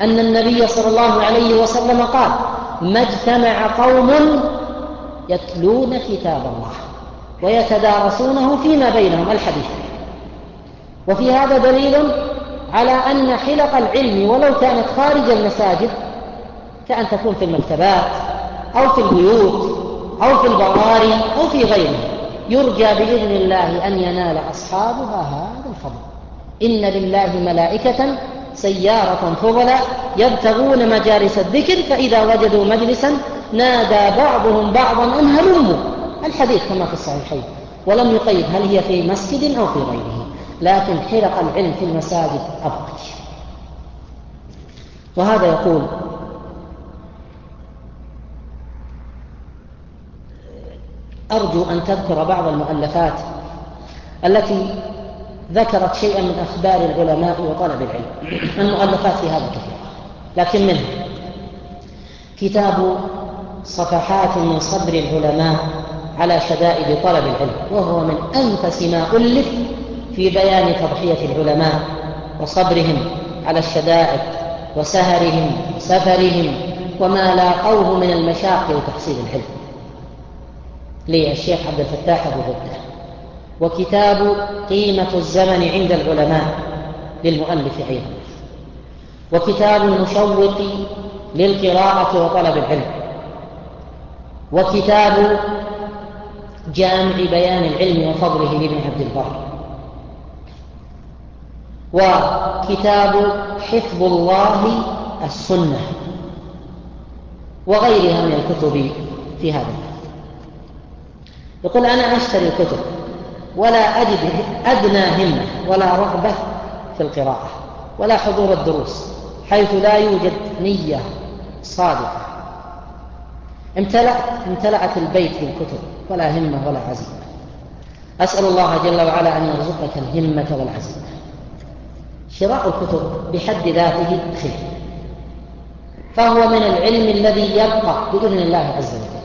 [SPEAKER 2] أن النبي صلى الله عليه وسلم قال ما اجتمع قوم يتلون كتاب الله ويتدارسونه فيما بينهم. الحديث. وفي هذا دليل على أن حلق العلم ولو كانت خارج المساجد كأن تكون في المكتبات أو في البيوت أو في البراري أو في غيرها يرجى بإذن الله أن ينال أصحابها هذا الفضل. إن لله ملائكة سيارة فضلا يبتغون مجالس الذكر فإذا وجدوا مجلسا نادى بعضهم بعضا أن هلموا؟ الحديث كما في الصحيحين. ولم يقيد هل هي في مسجد أو في غيره. لكن حلق العلم في المساجد أبقي. وهذا يقول أرجو أن تذكر بعض المؤلفات التي ذكرت شيئا من أخبار العلماء وطلب العلم. المؤلفات في هذا كثيرة لكن منها كتاب صفحات من صبر العلماء على شدائد طلب العلم وهو من أنفس ما ألف في بيان تضحية العلماء وصبرهم على الشدائد وسهرهم وسفرهم وما لاقوه من المشاق لتحصيل العلم. للشيخ عبد الفتاح أبو غدة وكتاب قيمة الزمن عند العلماء للمؤلف أيضا. وكتاب المشوق للقراءة وطلب العلم. وكتاب جامع بيان العلم وفضله لابن عبد البر. وكتاب حفظ الله السنة وغيرها من الكتب في هذا. يقول أنا أشتري الكتب ولا أجد أدنى همة ولا رغبة في القراءة ولا حضور الدروس حيث لا يوجد نية صادقة. امتلأت امتلأت البيت بالكتب ولا همة ولا عزيمة. أسأل الله جل وعلا أن يرزقك الهمة والعزيمة. شراء الكتب بحد ذاته خير. فهو من العلم الذي يبقى بإذن الله عز وجل.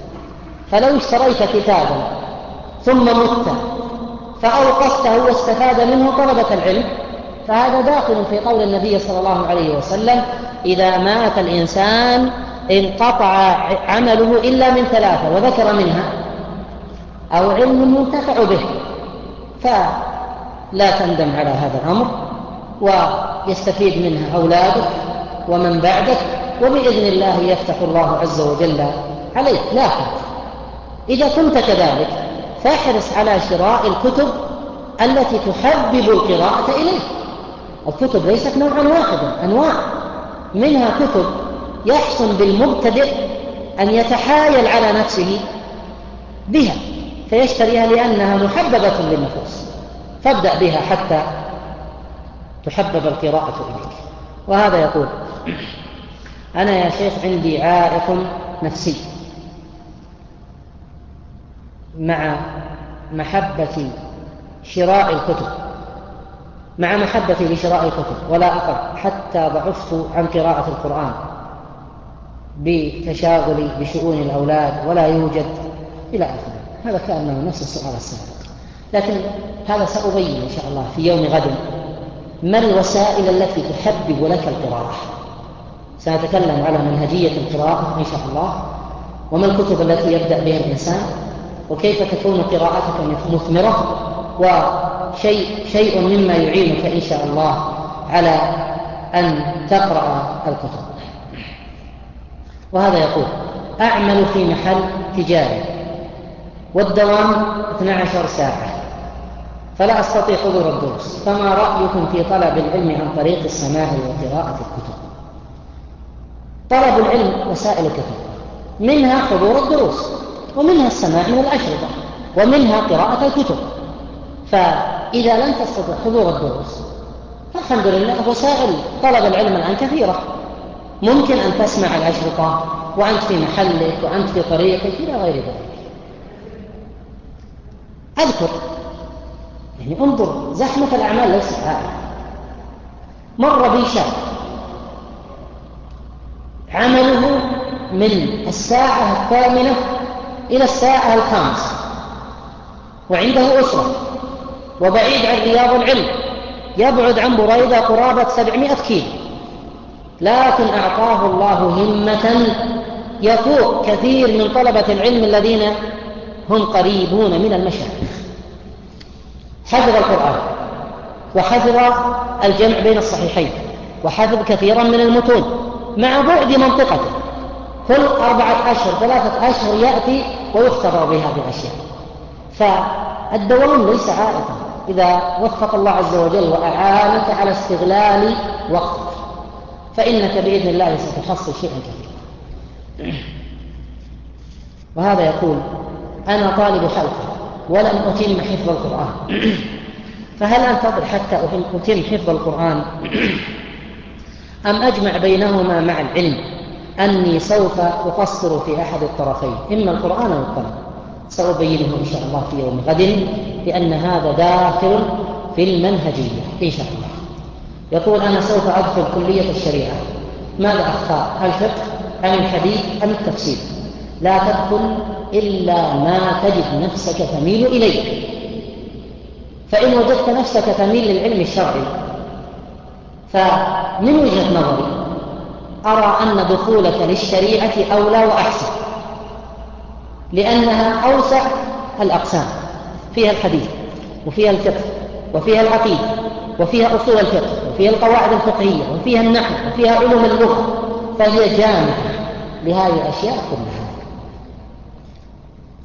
[SPEAKER 2] فلو اشتريت كتابا ثم مت فأوقفته واستفاد منه طلبة العلم فهذا داخل في قول النبي صلى الله عليه وسلم إذا مات الإنسان انقطع عمله إلا من ثلاثة وذكر منها أو علم ينتفع به. فلا تندم على هذا الأمر. ويستفيد منها أولادك ومن بعدك وبإذن الله يفتح الله عز وجل عليك. لكن إذا كنت كذلك فاحرص على شراء الكتب التي تحبب القراءة إليك. الكتب ليست نوعا واحدا أنواع. منها كتب يحسن بالمبتدئ أن يتحايل على نفسه بها فيشتريها لأنها محببة للنفوس. فابدأ بها حتى تحبب القراءة إليك. وهذا يقول أنا يا شيخ عندي عائق نفسي. مع محبة شراء الكتب. مع محبتي لشراء الكتب. ولا أقل حتى ضعفت عن قراءة القرآن. بتشاغلي بشؤون الأولاد ولا يوجد إلى آخره. هذا كأنه نفس السؤال السابق. لكن هذا سأبين إن شاء الله في يوم غد. ما الوسائل التي تحبب لك القراءة؟ سنتكلم على منهجية القراءة إن شاء الله. وما الكتب التي يبدأ بها الإنسان؟ وكيف تكون قراءتك مثمرة؟ وشيء شيء مما يعينك إن شاء الله على أن تقرأ الكتب. وهذا يقول أعمل في محل تجاري. والدوام 12 ساعة. فلا أستطيع حضور الدروس. فما رأيكم في طلب العلم عن طريق السماع وقراءة الكتب؟ طلب العلم وسائل كثيرة منها حضور الدروس ومنها السماع من الأشرطة ومنها قراءة الكتب. فإذا لم تستطع حضور الدروس فالحمد لله وسائل طلب العلم الآن كثيرة. ممكن أن تسمع الأشرطة وأنت في محلك وأنت في طريقك إلى غير ذلك. أذكر يعني انظر زحمة الأعمال ليست عائلة مر بي شاب. عمله من الساعة الثامنة إلى الساعة الخامسة. وعنده أسرة. وبعيد عن رياض العلم. يبعد عن بريدة قرابة سبعمائة كيلو. لكن أعطاه الله همة يفوق كثير من طلبة العلم الذين هم قريبون من المشايخ. حفظ القرآن وحفظ الجمع بين الصحيحين وحفظ كثيرا من المتون مع بعد منطقته. كل أربعة أشهر ثلاثة أشهر يأتي ويختبر بهذه الأشياء. فالدوام ليس عائقا. إذا وفق الله عز وجل وأعانك على استغلال وقتك فإنك بإذن الله ستحصل شيئا كثيرا. وهذا يقول أنا طالب حلقة ولم أتم حفظ القرآن. فهل أنتظر حتى أتم حفظ القرآن؟ أم أجمع بينهما مع العلم أني سوف أقصر في أحد الطرفين؟ إما القرآن أو القلم سأبينه إن شاء الله في يوم غد لأن هذا داخل في المنهجية إن شاء الله. يقول أنا سوف أدخل كلية الشريعة. ماذا أختار؟ هل فقه؟ أم الحديث؟ أم التفسير؟ لا تدخل إلا ما تجد نفسك تميل إليه فإن وجدت نفسك تميل للعلم الشرعي فمن وجهة نظري أرى أن دخولك للشريعة أولى وأحسن لأنها أوسع الأقسام فيها الحديث وفيها الفقه وفيها العقيدة وفيها أصول الفقه وفيها القواعد الفقهية وفيها النحو وفيها علوم اللغة فهي جامعة لهذه الأشياء كلها.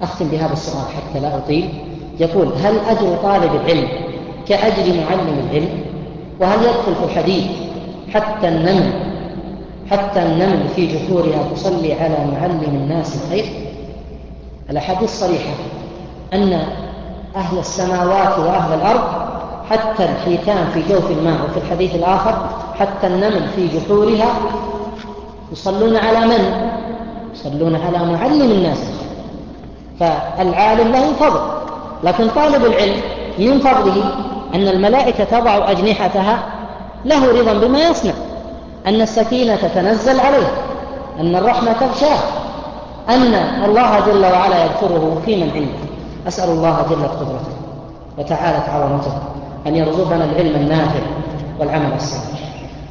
[SPEAKER 2] أختم بهذا السؤال حتى لا أطيل. يقول هل أجر طالب العلم كأجر معلم العلم؟ وهل يدخل في الحديث حتى النمل حتى النمل في جحورها تصلي على معلم الناس الخير؟ الأحاديث صريحة أن أهل السماوات وأهل الأرض حتى الحيتان في جوف الماء وفي الحديث الآخر حتى النمل في جحورها يصلون على من؟ يصلون على معلم الناس الخير. فالعالم له فضل. لكن طالب العلم من فضله أن الملائكة تضع أجنحتها له رضا بما يصنع أن السكينة تتنزل عليه أن الرحمة تغشاه أن الله جل وعلا يذكره في من عنده. أسأل الله جلت قدرته وتعالت عظمته أن يرزقنا العلم النافع والعمل الصالح.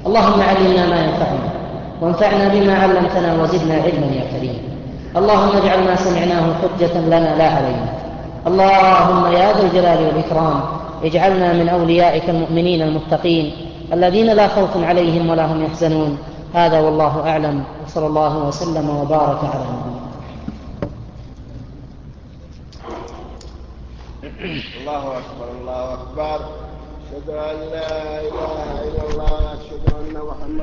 [SPEAKER 2] اللهم علمنا ما ينفعنا وانفعنا بما علمتنا وزدنا علما يا كريم. اللهم اجعل ما سمعناه حجة لنا لا علينا. اللهم يا ذا الجلال والإكرام اجعلنا من أوليائك المؤمنين المتقين الذين لا خوف عليهم ولا هم يحزنون. هذا والله أعلم. وصلى الله وسلم وبارك على محمد.
[SPEAKER 3] الله أكبر الله أكبر. أشهد أن لا إله إلا الله أشهد أن محمدا